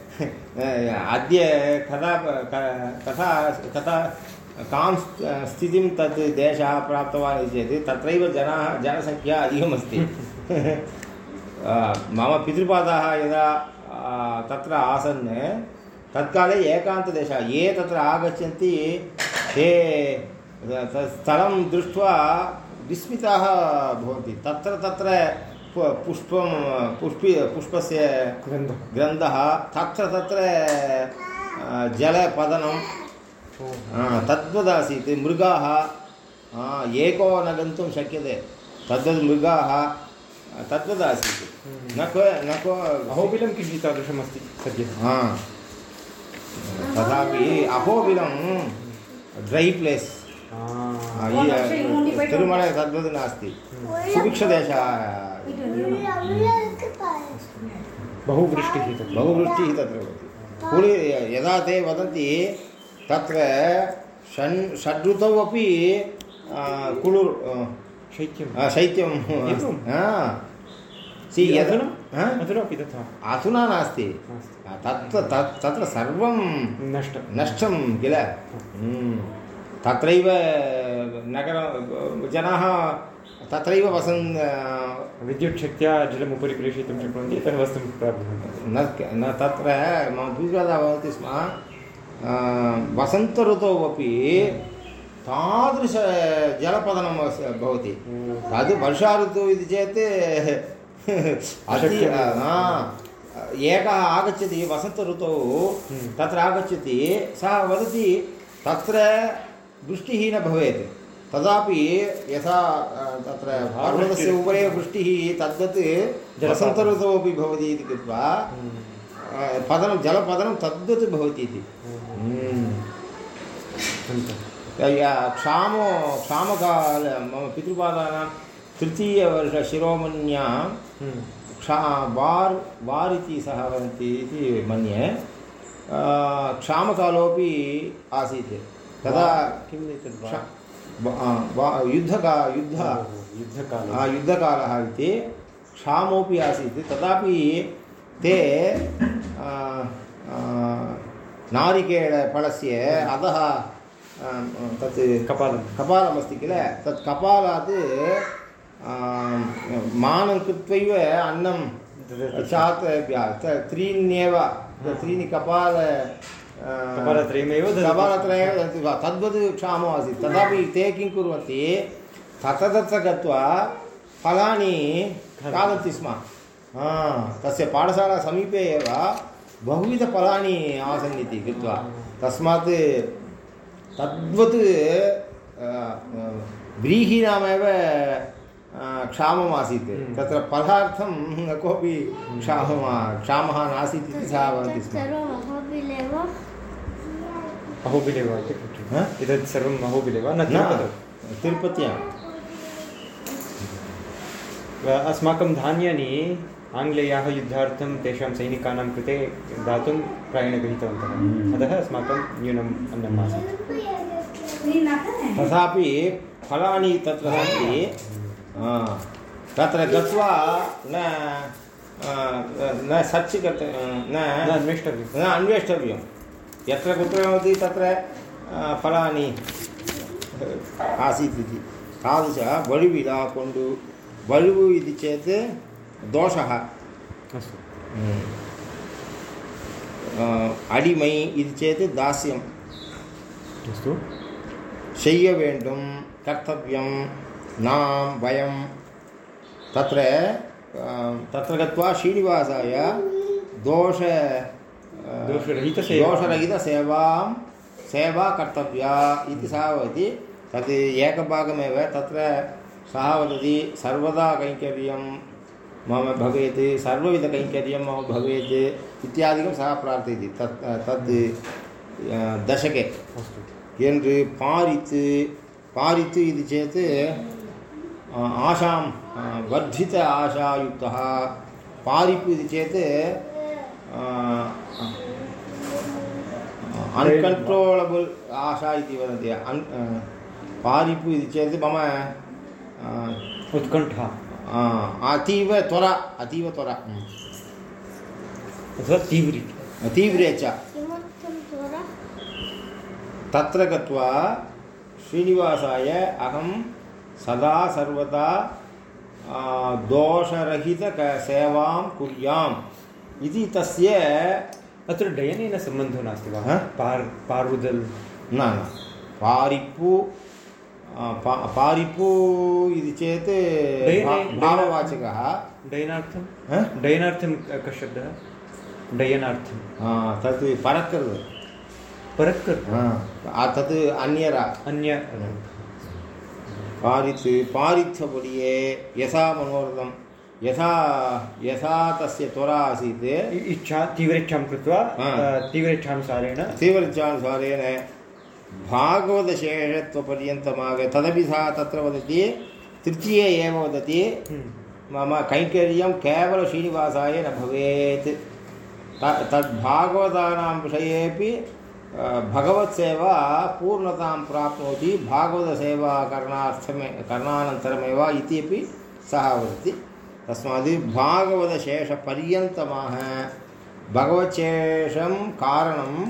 Speaker 1: [laughs] अद्य कदा कथा कथा, कां स्थितिं तत् देशः प्राप्तवान् इति चेत् तत्रैव जनाः जनसङ्ख्या अधिकमस्ति। [laughs] मम पितृपादाः यदा तत्र आसन्, तत्काले एकान्तदेशः, ये तत्र आगच्छन्ति ते, स्थलं दृष्ट्वा विस्मिताः भवन्ति। तत्र तत्र पुष्पं पुष्पि पुष्पस्य
Speaker 3: गन्धः
Speaker 1: ग्रन्थः। तत्र तत्र अ, जलपतनं। तद्वदासीत्। मृगाः एको न गन्तुं शक्यते। तद्वद् मृगाः तद्वदासीत्। न को न को
Speaker 3: अहोबिलं किञ्चित् तादृशमस्ति सद्यः।
Speaker 1: हा। तथापि अहोबिलं ड्रै प्लेस्। तिरुमले तद्वद् नास्ति। सुभिक्षदेशः
Speaker 3: बहु वृष्टिः तत्र
Speaker 1: बहुवृष्टिः तत्र भवति। यदा ते वदन्ति तत्र षण् ऋतौ अपि कुळुर्
Speaker 3: शैत्यं।
Speaker 1: शैत्यं। सि
Speaker 3: अधुना
Speaker 1: हा?
Speaker 3: अधुनापि तथा।
Speaker 1: अधुना नास्ति। तत्र तत् तत्र सर्वं
Speaker 3: नष्ट
Speaker 1: नष्टं किल? हम्म. तत्रैव नगर जनाः तत्रैव वसन्
Speaker 3: विद्युच्छक्त्या जलम् उपरि प्रेषयितुं शक्नुवन्ति यतः वस्तुं प्राप्नुवन्ति।
Speaker 1: न न तत्र मम पितृपादः वदति स्म वसन्तऋतौ अपि तादृशजलपतनं भवति। तद् वर्षा ऋतुः इति चेत् एकः आगच्छति वसन्तऋतौ
Speaker 3: हम्म।
Speaker 1: तत्र आगच्छति सः वदति तत्र वृष्टिः न भवेत्। तदापि यथा तत्र पर्वतस्य उपरि वृष्टिः तद्वत् वसन्तऋतौ अपि भवति इति कृत्वा पतनं जलपतनं तद्वत् भवति इति। हम्म। या क्षामो क्षामकाल मम पितृपादानां तृतीयवर्षशिरोमण्यां
Speaker 3: हम्म।
Speaker 1: क्षा वार् वार् इति सः वदन्ति इति मन्ये क्षामकालोपि आसीत्। तदा
Speaker 3: वा-
Speaker 1: युद्धका युद्ध
Speaker 3: ओहो, युद्धकाले।
Speaker 1: आ, युद्धकालः इति क्षामोपि आसीत्। तदापि ते नारिकेळफलस्य अधः तत्
Speaker 3: कपालं
Speaker 1: कपालमस्ति किल? तत् कपालात् मानं कृत्वैव अन्नं चात् त्रीण्येव त्रीणि कपाल
Speaker 3: कपालत्रयमेव।
Speaker 1: कपालत्रयमेव ददति वा तद्वत् क्षामो आसीत् तदापि ते किं कुर्वन्ति तत्र तत्र गत्वा फलानि खादन्ति स्म हा, तस्य पाठशाला समीपे एव बहुविधफलानि आसन् इति कृत्वा तस्मात् तद्वत् व्रीहीणामेव अ, क्षामम् आसीत्। तत्र फलार्थं न कोऽपि क्षामः क्षामः नासीत् इति सः वदति स्म
Speaker 3: अहोबिले वा इति
Speaker 1: हा?
Speaker 3: एतत् सर्वम् अहोबिले वा न
Speaker 1: न
Speaker 3: तिरुपतौ
Speaker 1: तिरुपत्यां
Speaker 3: अस्माकं धान्यानि आङ्ग्लेयाः युद्धार्थं तेषां सैनिकानां कृते दातुं प्रायेण गृहीतवन्तः अतः अस्माकं न्यूनम् अन्नम् आसीत्
Speaker 1: तथापि फलानि तत्र सन्ति तत्र गत्वा न न सर्च् कर्त
Speaker 3: न
Speaker 1: न
Speaker 3: अन्वेष्टव्यं
Speaker 1: न अन्वेष्टव्यं यत्र कुत्र भवति तत्र आ, फलानि आसीत् इति तादृश वळुविदा कोण्डु वळुवु इति चेत् दोषः
Speaker 3: अस्तु
Speaker 1: आ, अडिमै इति चेत् दास्यम्
Speaker 3: अस्तु
Speaker 1: செய்ய வேண்டும் கர்த்தவியம் நாம் வயம் तत्र अं, तत्र गत्वा श्रीनिवासाय दोष अं,
Speaker 3: दोषरहितसेवा।
Speaker 1: दोषरहितसेवां सेवा कर्तव्या इति सः वदति तत् एकभागमेव तत्र सः वदति सर्वदा कैङ्कर्यं मम भवेत् सर्वविधकैङ्कर्यं मम भवेत् इत्यादिकं सः प्रार्थयति तत् तद् अं, दशके
Speaker 3: अस्तु
Speaker 1: என்று பாரித்து பாரித்து இது चेत् आशां वर्धित आशायुक्तः पारिप् इति चेत् अन्कण्ट्रोलबल् आशा इति वदन्ति अन् पारिप् इति चेत् मम
Speaker 3: उत्कण्ठा
Speaker 1: अतीव त्वरा अतीव त्वरा
Speaker 3: अथवा तीव्री
Speaker 1: तीव्रे च तत्र गत्वा श्रीनिवासाय अहं सदा सर्वदा दोषरहितसेवां कुर्याम् इति तस्य
Speaker 3: अत्र डयनेन सम्बन्धो नास्ति वा?
Speaker 1: हा?
Speaker 3: पार् पार्वुदल्
Speaker 1: न न। पारिप्पु आ, पा पारिप्पु इति चेत्
Speaker 3: डयने-
Speaker 1: भा- भाववाचकः।
Speaker 3: डयनार्थं?
Speaker 1: हा?
Speaker 3: डयनार्थं क- कः शब्दः? डयनार्थं।
Speaker 1: आ, तत् परक्कर्
Speaker 3: परक्कर्
Speaker 1: आ, तत् अन्यरा।
Speaker 3: अन्य
Speaker 1: पारित् पारित्थपडिये यथा मनोरथं यथा यथा तस्य त्वरा आसीत्।
Speaker 3: इच्छा तीव्रेच्छां कृत्वा तीव्रेच्छानुसारेण।
Speaker 1: तीव्रचानुसारेण भागवतशेषत्वपर्यन्तमाग तदपि सः तत्र वदति तृतीये एव वदति
Speaker 3: हम्म,
Speaker 1: मम कैङ्कर्यं केवलं श्रीनिवासाय न भवेत्। त- तद्भागवतानां विषयेपि भगवत्सेवा पूर्णतां प्राप्नोति भागवतसेवा करणार्थमे करणानन्तरमेव इति अपि सः वदति। तस्मात् भागवतशेषपर्यन्तमाः भगवच्छेषं कारणं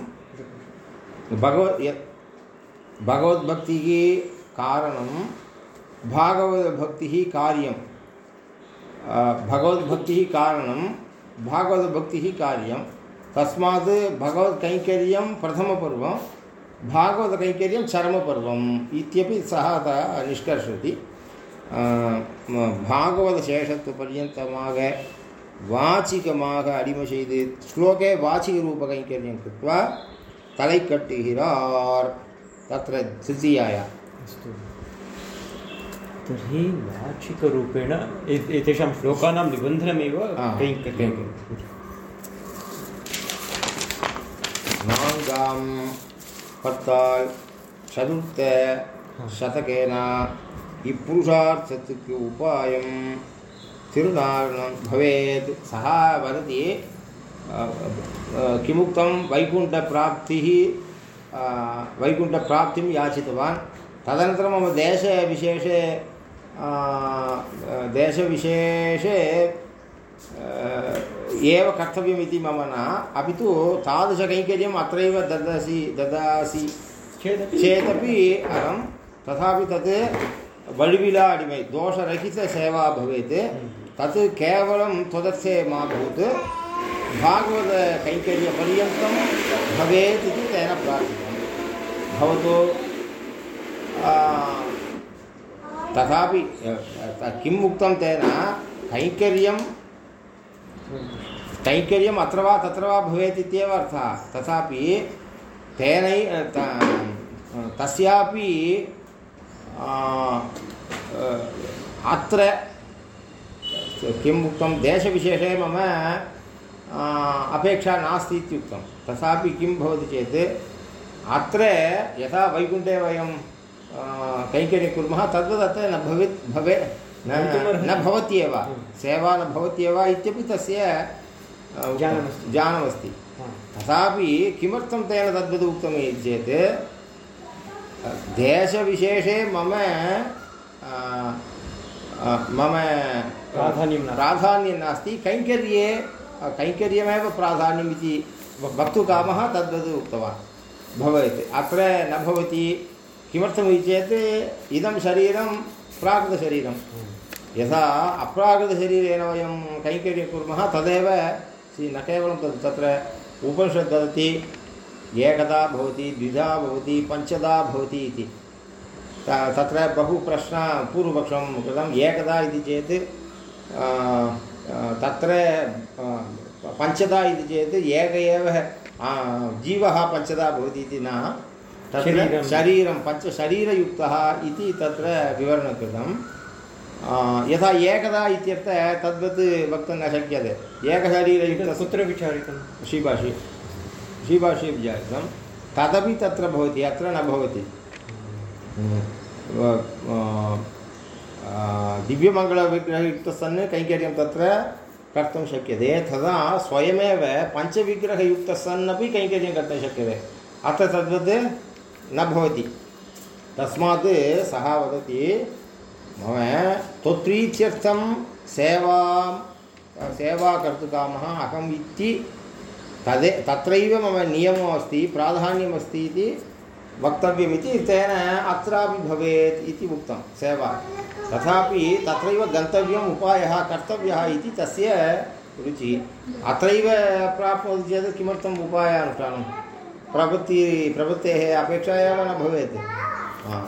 Speaker 1: भगवत् भगवद्भक्तिः कारणं भागवतभक्तिः कार्यं। भगवद्भक्तिः कारणं भागवतभक्तिः कार्यं। तस्मात् भगवत्कैङ्कर्यं प्रथमपर्वं, भागवतकैङ्कर्यं चरमपर्वम् इत्यपि सः निष्कर्षति। பாகவத சேஷத்து பர்யந்தமாக வாச்சிகமாக அடிமை செய்து ஸ்லோகே வாச்சிக ரூப கைங்கரியம் கிருத்வா தலை கட்டுகிறார் தத்திர திருத்தியாயா
Speaker 3: अस्तु तर्हि वाचिकरूपेण एतेषां श्लोकानां निबन्धनमेव
Speaker 1: नाङ्गां कर्ताल् चतुर्थ शतकेन இப்புருஷார்த்தத்துக்கு உபாயம் திருநாரணம் பவேத் சः वदति अ, अ, किमुक्तं वैकुण्ठप्राप्तिः आ, वैकुण्ठप्राप्तिं याचितवान् तदनन्तरं मम देशविशेषे आ, देशविशेषे आ, एव कर्तव्यमिति मम न अपि तु तादृशकैङ्कर्यम् अत्रैव ददासि ददासि
Speaker 3: चेदपि
Speaker 1: चेदपि अहं तथापि तत् वळिविला अडिमै दोषरहितसेवा भवेत्। तत् केवलं त्वदर्थे मा भूत्। भागवतकैङ्कर्यपर्यन्तं भवेत् इति तेन प्रार्थितं भवतु तथापि किम् उक्तं तेन? कैङ्कर्यं, कैङ्कर्यम् अत्र वा, तत्र वा भवेत् इत्येव अर्थः। तथापि तेनै तस्यापि अत्र किम् उक्तं? देशविशेषे मम अपेक्षा नास्ति इत्युक्तं। तथापि किं भवति चेत् अत्र यथा वैकुण्ठे वयं कैङ्कर्यं कुर्मः अत्र न भवेत् भवे न भवत्येव। सेवा न भवत्येव इत्यपि तस्य।
Speaker 3: ज्ञानमस्ति।
Speaker 1: ज्ञानमस्ति। तथापि किमर्थं तेन तद्वत् उक्तम् इति चेत् देशविशेषे मम मम
Speaker 3: प्राधान्यं।
Speaker 1: प्राधान्यं नास्ति। कैङ्कर्ये कैङ्कर्यमेव प्राधान्यम् इति वक्तुकामः तद्वत् उक्तवान्। भवेत्। अत्र न भवति। किमर्थमिति चेत् इदं शरीरं प्राकृतशरीरं। यथा अप्राकृतशरीरेण वयं कैङ्कर्यं कुर्मः तदेव न केवलं तत् तत्र उपनिषद् वदति। एकदा भवति द्विधा भवति पञ्चदा भवति इति। तत्र बहु प्रश्नः पूर्वपक्षं कृतम्। एकदा इति चेत् तत्र पञ्चदा इति चेत् एक एव जीवः पञ्चदा भवति इति न। तत्र
Speaker 3: शरीरं।
Speaker 1: शरीरं पञ्चशरीरयुक्तः इति तत्र विवरणं कृतं यथा एकदा इत्यर्थः तद्वत् वक्तुं न शक्यते। एकशरीरयुक्तः
Speaker 3: कुत्र विचारितं
Speaker 1: श्रीभाषे। श्रीभाषे विचारितं तदपि तत्र भवति अत्र न भवति। दिव्यमङ्गलविग्रहयुक्तसन् कैङ्कर्यं तत्र कर्तुं शक्यते। तदा स्वयमेव पञ्चविग्रहयुक्तः सन् अपि कैङ्कर्यं कर्तुं शक्यते। अत्र तद्वत् न भवति। तस्मात् सः वदति मम त्वत्प्रीत्यर्थं सेवां सेवा कर्तुकामः अहम् इति तदे तत्रैव मम नियमो अस्ति प्राधान्यमस्ति इति वक्तव्यमिति तेन अत्रापि भवेत् इति उक्तं, सेवा। तथापि तत्रैव गन्तव्यम्, उपायः, कर्तव्यः इति तस्य रुचिः। अत्रैव प्राप्नोति चेत् किमर्थम् उपायानुष्ठानं? प्रवृत्ति, प्रवृत्तेः अपेक्षा एव न भवेत्।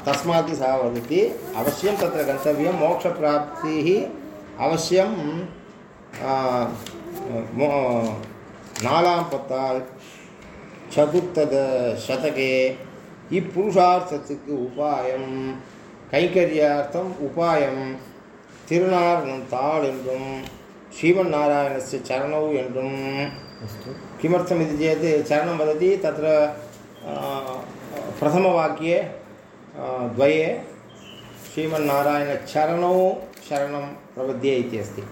Speaker 1: तस्मात् सः वदति, अवश्यं तत्र गन्तव्यं, मोक्षप्राप्तिः अवश्यं நாலாம் பத்தால் சதுர்த்தத சதகே இப்புருஷார்த்தத்துக்கு உபாயம் கைங்கரியார்த்தம் உபாயம் திருநாரணம் தாள் என்றும் ஸ்ரீமன் நாராயணஸ்ய சரணௌ என்றும் किमर्थम् इति चेत् चरणं वदति तत्र प्रथमवाक्ये द्वये श्रीमन्नारायणचरणौ शरणं प्रपद्ये इति अस्ति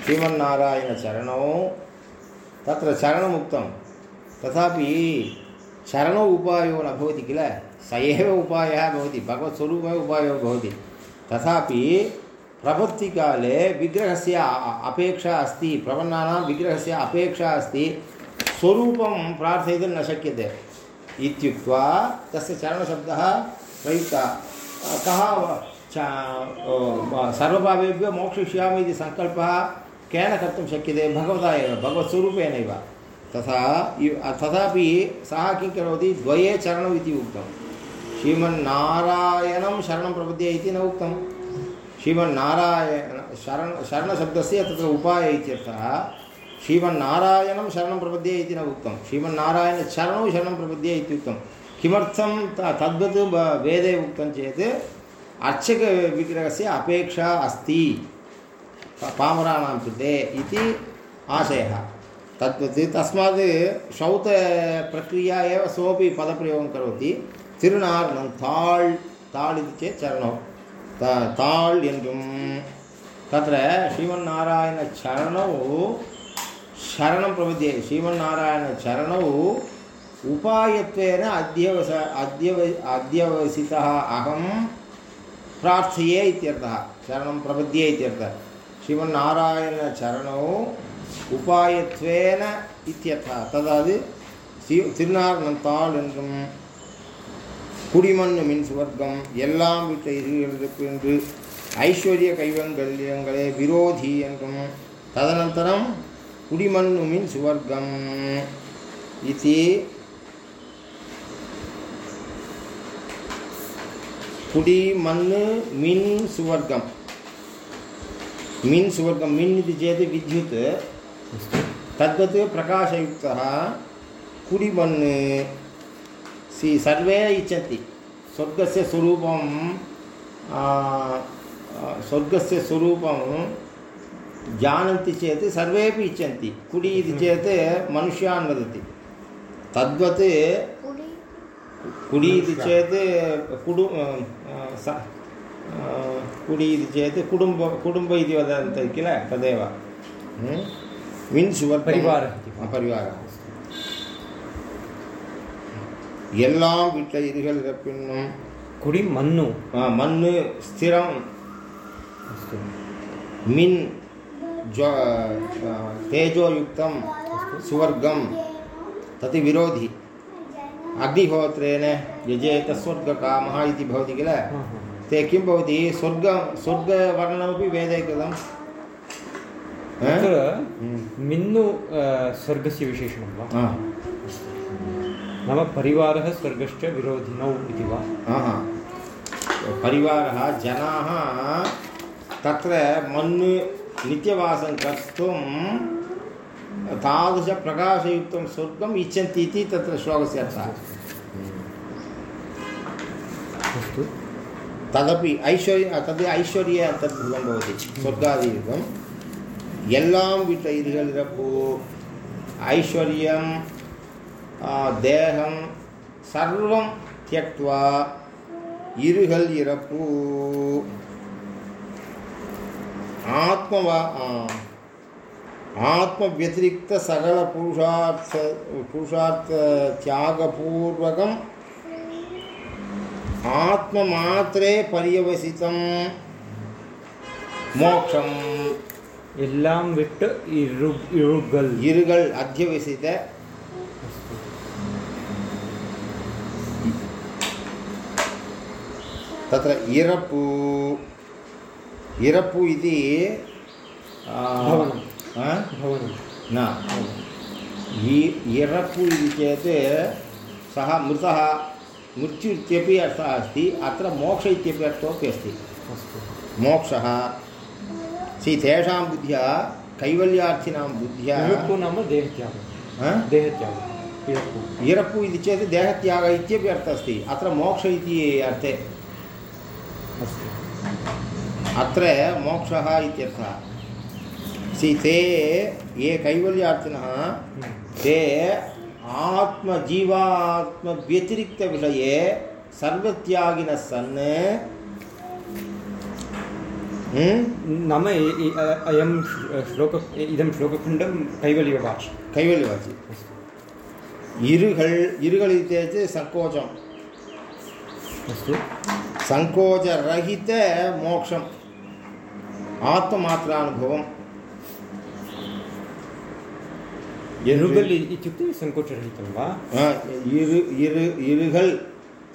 Speaker 1: श्रीमन्नारायणचरणौ तत्र चरणमुक्तं तथापि चरणौ उपायो न भवति किल? स एव उपायः भवति भगवत्स्वरूपमेव उपायो भवति। तथापि प्रवृत्तिकाले विग्रहस्य अपेक्षा अस्ति प्रपन्नानां विग्रहस्य अपेक्षा अस्ति, स्वरूपं प्रार्थयितुं न शक्यते। इत्युक्त्वा तस्य चरणशब्दः प्रयुक्तः। कः च सर्वभावेभ्यो मोक्षयिष्यामि इति सङ्कल्पः केन कर्तुं शक्यते? भगवता एव, भगवत्स्वरूपेणैव। तथा तथापि सः किं करोति? द्वये चरणौ इति उक्तं श्रीमन्नारायणं शरणं प्रपद्ये इति न उक्तं श्रीमन्नारायण, शरण, शरणशब्दस्य तत्र उपाय इत्यर्थः श्रीमन्नारायणं शरणं प्रपद्ये इति न उक्तं श्रीमन्नारायणचरणौ शरणं प्रपद्ये इत्युक्तं किमर्थं तद्वत् वेदे उक्तं चेत् अर्चकविग्रहस्य अपेक्षा अस्ति। पामराणां कृते इति आशयः तद्वत् तस्मात् शौतप्रक्रिया एव सोपि पदप्रयोगं करोति तिरुनार्णं ताळ् ताळ् इति चेत् चरणौ ता ताळ् என்றும் तत्र श्रीमन्नारायणचरणौ शरणं प्रपद्ये श्रीमन्नारायणचरणौ उपायत्वेन अध्यवस अध्यव अध्यवसितः अहं प्रार्थये इत्यर्थः शरणं प्रपद्ये इत्यर्थः ஸ்ரீமன்னாராயணச்சரணோ உபாயத்வேன இத்தியர்த்தா அதாவது ஸ்ரீ திருநாரணத்தாள் என்றும் குடிமண்ணு மின் சுவர்க்கம் எல்லாம் விட்ட இருக்கிறதுக்கு என்று ஐஸ்வர்ய கைவங்கல்யங்களே விரோதி என்றும் ததனந்தரம் குடிமண்ணு மின் சுவர்க்கம் இது குடி மண் மின் சுவர்க்கம் मिन् सुवर्गं मिन् इति चेत् विद्युत् तद्वत् प्रकाशयुक्तः कुडिमण् सि सर्वे इच्छन्ति स्वर्गस्य स्वरूपं स्वर्गस्य स्वरूपं जानन्ति चेत् सर्वेपि इच्छन्ति कुडि इति चेत् मनुष्यान् वदति तद्वत्
Speaker 2: कुडि
Speaker 1: इति चेत् कुडु कुडि इति चेत् कुटुम्ब कुटुम्ब इति वदन्ति किल तदेव हम्म? मिन् सुवर्गं
Speaker 3: परिवारः इति
Speaker 1: ஆ, பரிவாரம் எல்லாம் விட்ட இருகள் இறப்பின்னும்
Speaker 3: कुडि मन्नु
Speaker 1: ஆ, மண்ணு ஸ்திரம்
Speaker 3: अस्तु
Speaker 1: மின் ज्व आ, तेजोयुक्तं सुवर्गं तत् विरोधि अग्निहोत्रेण यजेत स्वर्गकामः इति भवति किल
Speaker 3: हा, हा, हा।
Speaker 1: ते किं भवति? स्वर्गं स्वर्गवर्णनमपि वेदे कृतं?
Speaker 3: तत्र
Speaker 1: हम्म.
Speaker 3: मिन्नु स्वर्गस्य विशेषणं वा?
Speaker 1: हा.
Speaker 3: नाम परिवारः स्वर्गश्च विरोधिनौ इति वा?
Speaker 1: परिवारः जनाः तत्र मण् नित्यवासं कर्तुं तादृशप्रकाशयुक्तं स्वर्गम् इच्छन्ति इति तत्र श्लोकस्य अर्थः।
Speaker 3: अस्तु।
Speaker 1: तदपि ऐश्वर्य तद् ऐश्वर्य अन्तर्भूतं भवति स्वर्गादिरूपं எல்லாம் வீட்டில் இதுகளில் பூ ஐஸ்வர்யம் தேகம் சர்வம் தியக்துவா இருகள் இறப்பு ஆத்மவா ஆத்ம வத்திரிக்த சகல புருஷார்த்த புருஷார்த்த தியாகபூர்வகம் आत्ममात्रे पर्यवसितं மோட்சம்
Speaker 3: எல்லாம் விட்டு இரு இழுகல்
Speaker 1: இருகள் அத்தியவசித்த तत्र इरप्पु इरप्पु इति आ,
Speaker 3: भवनं।
Speaker 1: आ?
Speaker 3: भवनं
Speaker 1: न इ- इरप्पु इति चेत् सः मृतः मृत्यु इत्यपि अर्थः अस्ति अत्र मोक्ष इत्यपि अर्थोपि अस्ति।
Speaker 3: अस्तु।
Speaker 1: मोक्षः सि तेषां बुद्ध्या कैवल्यार्थिनां बुद्ध्या।
Speaker 3: इळुप्पु नाम देहत्यागः? देहत्यागः
Speaker 1: इरप्पु इति चेत् देहत्यागः इत्यपि अर्थः अस्ति। अत्र मोक्ष इति अर्थे।
Speaker 3: अस्तु।
Speaker 1: अत्र मोक्षः इत्यर्थः। सि ते ये कैवल्यार्थिनः
Speaker 3: हम्म।
Speaker 1: ते आत्मजीवात्मव्यतिरिक्तविषये सर्वत्यागिनः सन् हम्म?
Speaker 3: नाम ए- ए- अ- अयं श्- श्लोक इदं श्लोकखण्डं कैवल्यवाचि
Speaker 1: कैवल्यवाचि இருகள் இருகள் इति चेत् सङ्कोचम्
Speaker 3: अस्तु
Speaker 1: सङ्कोचरहित मोक्षम्
Speaker 3: एरुगल् इत्युक्ते सङ्कोचरहितं वा
Speaker 1: इरु इरु इरुगल्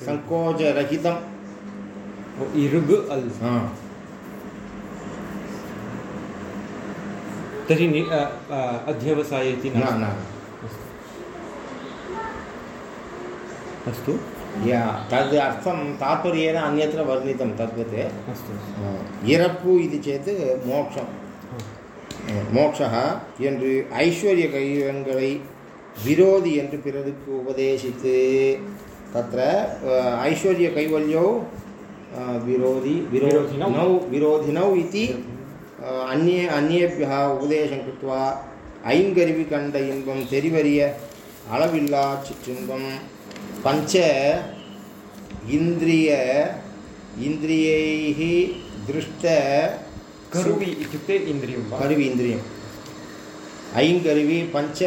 Speaker 3: सङ्कोचरहितम् इरुगु अल् तर्हि अध्यवसाय इति
Speaker 1: न
Speaker 3: अस्तु।
Speaker 1: या तद् अर्थं तात्पर्येण अन्यत्र वर्णितं तद्वत्।
Speaker 3: अस्तु।
Speaker 1: हाँ, इरप्पु इति चेत् मोक्षम्। மோட்சம் மோட்சः என்று ஐஸ்வர்ய கைவங்களை விரோதி என்று பிறருக்கு உபதேசித்து तत्र अ, ऐश्वर्य कैवल्यौ अ, विरोधि
Speaker 3: विरोधिनौ।
Speaker 1: विरोधिनौ विरोधिनौ इति अ, अन्ये अन्येभ्यः उपदेशं कृत्वा ஐங்கருவிகண்ட இன்பம் தெரிவறிய அளவில்லா சிற்றின்பம் பஞ்ச இந்திரிய இந்திரியைः दृष्ट
Speaker 3: करुवि इत्युक्ते इन्द्रियं वा
Speaker 1: கருவி இந்திரியம் ஐங்கருவி பஞ்ச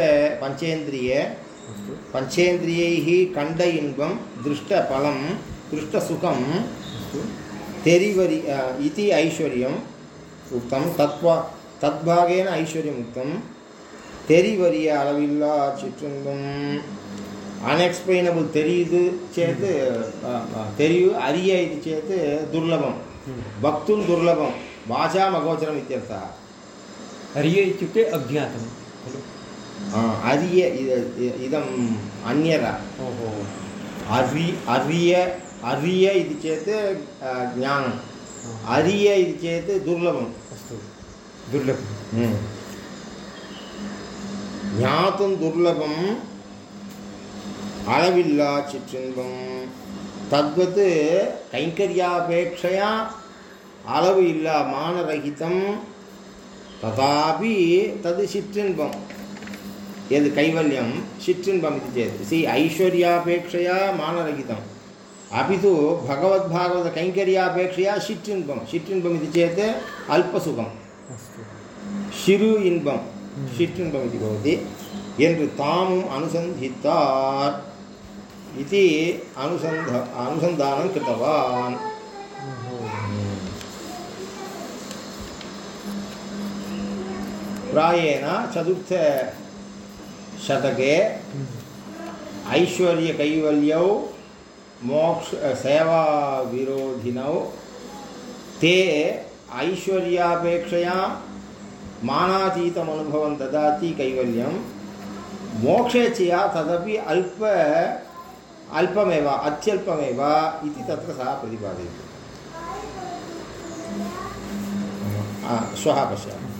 Speaker 1: பஞ்சேந்திரிய
Speaker 3: अस्तु
Speaker 1: पञ्चेन्द्रियैः कण्ड इन्बं दृष्टफलं दृष्टसुखम्
Speaker 3: अस्तु
Speaker 1: तेरिवरि अ, इति ऐश्वर्यम् उक्तं तत्वा तद्भागेन ऐश्वर्यम् उक्तं तेरिवर्य அளவில்லா சிற்றும்பம் अनएक्स्प्लैनबल् தெரியுது चेत् तेरियु अरिय इति चेत् दुर्लभं वक्तुं दुर्लभं भाषामगोचरम् इत्यर्थः
Speaker 3: अर्य इत्युक्ते अज्ञातं खलु
Speaker 1: आ, अरिय इद- इदम् अन्यरा
Speaker 3: ओहो
Speaker 1: अरि अर्य अर्य इति चेत् अ, ज्ञानम् अरिय इति चेत् दुर्लभम्
Speaker 3: अस्तु दुर्लभं
Speaker 1: ज्ञातुं दुर्लभम् அளவில்லா சிற்றின்பம் तद्वत् कैङ्कर्यापेक्षया அளவு இல்லா மானரகிதம். ததாபி தது சிற்றின்பம். எது கைவல்யம்? சிற்றின்பம் இது சேத். சி ஐஸ்வர்யாபேட்சையா மானரகிதம். अपि तु भगवद्भागवतकैङ्कर्यापेक्षया शिट्रिन्बं शिट्रिन्बम् इति चेत्
Speaker 3: अल्पसुखं
Speaker 1: शिरु इन्बं शिट्रिन्बम् इति भवति என்று தாமும் அனுசந்தித்தார். इति अनुसन्ध अनुसन्धानं
Speaker 3: कृतवान्।
Speaker 1: प्रायेण चतुर्थशतके ऐश्वर्यकैवल्यौ, मोक्ष सेवाविरोधिनौ, ते ऐश्वर्यापेक्षया मानातीतमनुभवं ददाति कैवल्यं। मोक्षेच्छया तदपि अल्प अल्पमेव अत्यल्पमेव इति तत्र सः प्रतिपादयति। श्वः पश्यामः।